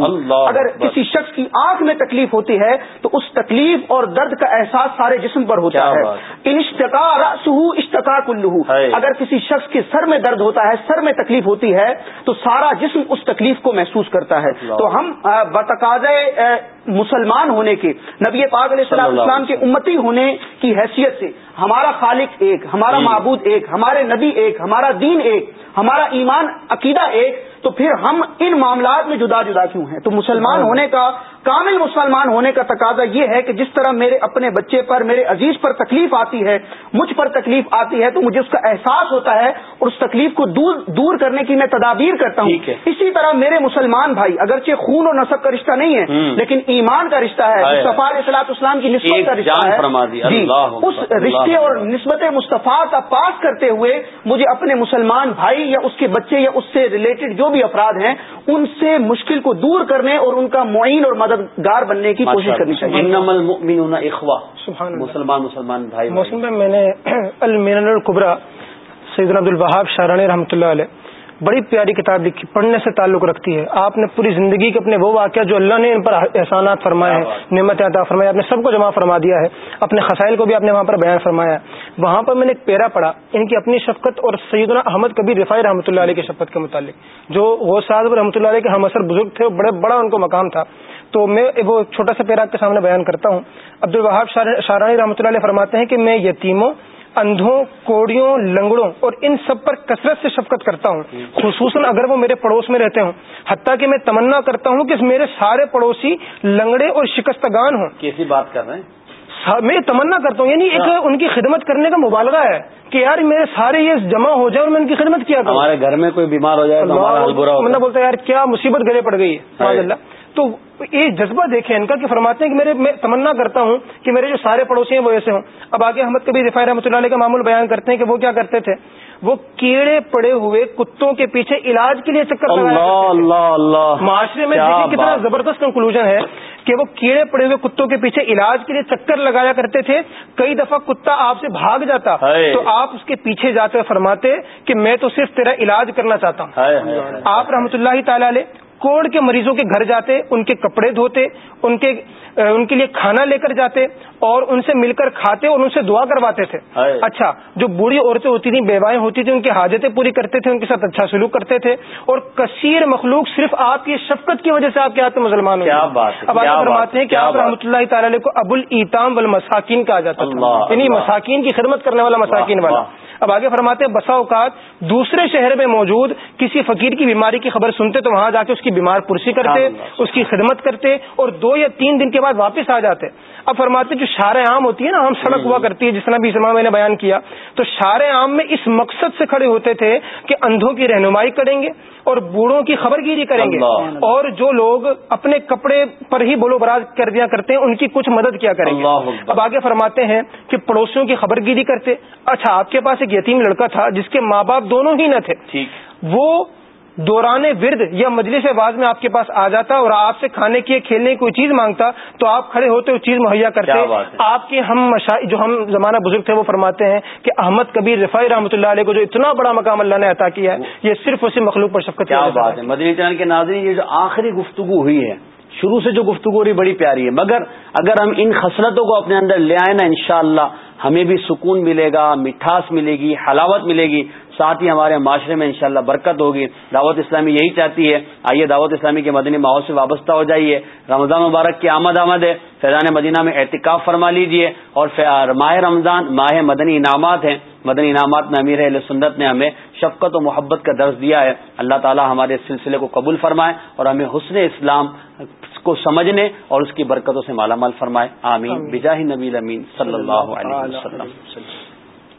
C: اگر کسی شخص کی آنکھ میں تکلیف ہوتی ہے تو اس تکلیف اور درد کا احساس سارے جسم پر ہوتا ہے۔ انشتقا رس ہوں اشتقا کلو اگر کسی شخص کے سر میں درد ہوتا ہے سر میں تکلیف ہوتی ہے تو سارا جسم اس تکلیف کو محسوس کرتا ہے۔ تو ہم بتقاض مسلمان ہونے کے نبی پاک علیہ السلام اسلام کے امتی ہونے کی حیثیت سے ہمارا خالق ایک ہمارا معبود ایک ہمارے نبی ایک ہمارا دین ایک ہمارا ایمان عقیدہ ایک تو پھر ہم ان معاملات میں جدا جدا کیوں ہیں؟ تو مسلمان ہونے کا کامل مسلمان ہونے کا تقاضا یہ ہے کہ جس طرح میرے اپنے بچے پر میرے عزیز پر تکلیف آتی ہے مجھ پر تکلیف آتی ہے تو مجھے اس کا احساس ہوتا ہے اور اس تکلیف کو دور دور کرنے کی میں تدابیر کرتا ہوں۔ اسی طرح میرے مسلمان بھائی اگرچہ خون اور نصب کا رشتہ نہیں ہے لیکن ایمان کا رشتہ ہے۔ سفار اصلاح اسلام کی نسبت کا رشتہ ہے۔ جی اس رشتے اور نسبت مصطفیٰ کا پاس کرتے ہوئے مجھے اپنے مسلمان بھائی یا اس کے بچے یا اس سے ریلیٹڈ جو بھی افراد ہیں ان سے مشکل کو دور کرنے اور ان کا معین اور مددگار بننے کی کوشش کرنی چاہیے۔
A: مسلمان مسلمان بھائی
B: موسم میں میں نے المین القبرا سیدنا عبد الوہاب شارانی رحمۃ اللہ علیہ بڑی پیاری کتاب لکھی پڑھنے سے تعلق رکھتی ہے۔ آپ نے پوری زندگی کے اپنے وہ واقعہ جو اللہ نے ان پر احسانات فرمائے ہیں نعمت عطا فرمایا آپ نے سب کو جمع فرما دیا ہے۔ اپنے خسائل کو بھی آپ نے وہاں پر بیان فرمایا ہے۔ وہاں پر میں نے ایک پیرا پڑھا ان کی اپنی شفقت اور سیدنا احمد کبیر رفائی رحمۃ اللہ علیہ کی شفقت کے متعلق جو وہ سعد رحمۃ اللہ علیہ کے ہم اثر بزرگ تھے بڑے بڑا ان کو مقام تھا۔ تو میں وہ چھوٹا سا پیرا آپ کے سامنے بیان کرتا ہوں۔ عبد الوہاب شارانی رحمۃ اللہ علیہ فرماتے ہیں کہ میں یتیموں اندھوں کوڑیوں لنگڑوں اور ان سب پر کثرت سے شفقت کرتا ہوں۔ خصوصاً اگر وہ میرے پڑوس میں رہتے ہوں۔ حتیٰ کہ میں تمنا کرتا ہوں کہ میرے سارے پڑوسی لنگڑے اور شکستگان ہوں۔
A: کیسی بات کر رہے ہیں؟
B: میں تمنا کرتا ہوں۔ یعنی ایک ان کی خدمت کرنے کا مبالغہ ہے کہ یار میرے سارے یہ جمع ہو جائے اور میں ان کی خدمت کیا کروں۔
A: ہمارے گھر میں کوئی بیمار ہو جائے
B: تو بولتا ہے یار کیا مصیبت گلے پڑ گئی ہے؟ اللہ۔ تو یہ جذبہ دیکھیں ان کا کہ فرماتے ہیں کہ میرے میں تمنا کرتا ہوں کہ میرے جو سارے پڑوسی ہیں وہ ایسے ہوں۔ اب آگے احمد کبھی رفائی رحمۃ اللہ علیہ کا معمول بیان کرتے ہیں کہ وہ کیا کرتے تھے؟ وہ کیڑے پڑے ہوئے کتوں کے پیچھے علاج کے لیے چکر
A: اللہ اللہ اللہ۔
B: معاشرے میں کتنا زبردست کنکلوژن ہے کہ وہ کیڑے پڑے ہوئے کتوں کے پیچھے علاج کے لیے چکر لگایا کرتے تھے۔ کئی دفعہ کتا آپ سے بھاگ جاتا۔ تو آپ اس کے پیچھے جاتے فرماتے کہ میں تو صرف تیرا علاج کرنا چاہتا ہوں۔ آپ رحمتہ اللہ تعالی علیہ کوڑ کے مریضوں کے گھر جاتے ان کے کپڑے دھوتے ان کے ان کے لیے کھانا لے کر جاتے اور ان سے مل کر کھاتے اور ان سے دعا کرواتے تھے۔ اچھا جو بوڑھی عورتیں ہوتی تھیں بیوائیں ہوتی تھیں ان کی حاجتیں پوری کرتے تھے ان کے ساتھ اچھا سلوک کرتے تھے اور کثیر مخلوق صرف آپ کی شفقت کی وجہ سے آپ کے ہاتھ مسلمان
A: ہوتے
B: اب آپ فرماتے ہیں کہ آپ رحمۃ اللہ تعالی کو ابو التام والمساکین کہا جاتا یعنی مساکین کی خدمت کرنے والا مساکین والا۔ اب آگے فرماتے ہیں بسا اوقات دوسرے شہر میں موجود کسی فقیر کی بیماری کی خبر سنتے تو وہاں جا کے اس کی بیمار پرسی کرتے اس کی خدمت کرتے اور دو یا تین دن کے بعد واپس آ جاتے۔ اب فرماتے جو شار عام ہوتی ہے نا ہم سڑک ہوا کرتی ہے جس طرح بھی اسلام میں نے بیان کیا تو شار عام میں اس مقصد سے کھڑے ہوتے تھے کہ اندھوں کی رہنمائی کریں گے اور بوڑھوں کی خبر گیری کریں گے۔ اور جو لوگ اپنے کپڑے پر ہی بولو براز کر دیا کرتے ہیں ان کی کچھ مدد کیا کریں گے۔ اب آگے فرماتے ہیں کہ پڑوسیوں کی خبر گیری کرتے۔ اچھا آپ کے پاس ایک یتیم لڑکا تھا جس کے ماں باپ دونوں ہی نہ تھے۔ وہ دوران ورد یا مجلس باز میں آپ کے پاس آ جاتا اور آپ سے کھانے کی کھیلنے کی کوئی چیز مانگتا تو آپ کھڑے ہوتے وہ چیز مہیا کرتے۔ آپ کے ہم جو ہم زمانہ بزرگ تھے وہ فرماتے ہیں کہ احمد کبیر رفائی رحمۃ اللہ علیہ کو جو اتنا بڑا مقام اللہ نے عطا کیا ہے یہ صرف اسی مخلوق پر شفقت
A: کیا بات ہے۔ مدنی چینل کے ناظرین یہ جو آخری گفتگو ہوئی ہے شروع سے جو گفتگو ہو رہی بڑی پیاری ہے۔ مگر اگر ہم ان خصلتوں کو اپنے اندر لے آئے نا انشاءاللہ ہمیں بھی سکون ملے گا، مٹھاس ملے گی، حلاوت ملے گی۔ ساتھ ہی ہمارے معاشرے میں انشاءاللہ برکت ہوگی۔ دعوت اسلامی یہی چاہتی ہے۔ آئیے دعوت اسلامی کے مدنی ماحول سے وابستہ ہو جائیے۔ رمضان مبارک کی آمد آمد ہے۔ فیضان مدینہ میں احتکاف فرما لیجیے۔ اور ماہ رمضان، ماہ مدنی انعامات ہیں۔ مدنی انعامات میں امیر علیہ سنت نے ہمیں شفقت و محبت کا درس دیا ہے۔ اللہ تعالی ہمارے سلسلے کو قبول فرمائے اور ہمیں حسن اسلام کو سمجھنے اور اس کی برکتوں سے مالا مال فرمائے۔ آمین۔ بجاہ نبی امین صلی اللہ علیہ وسلم۔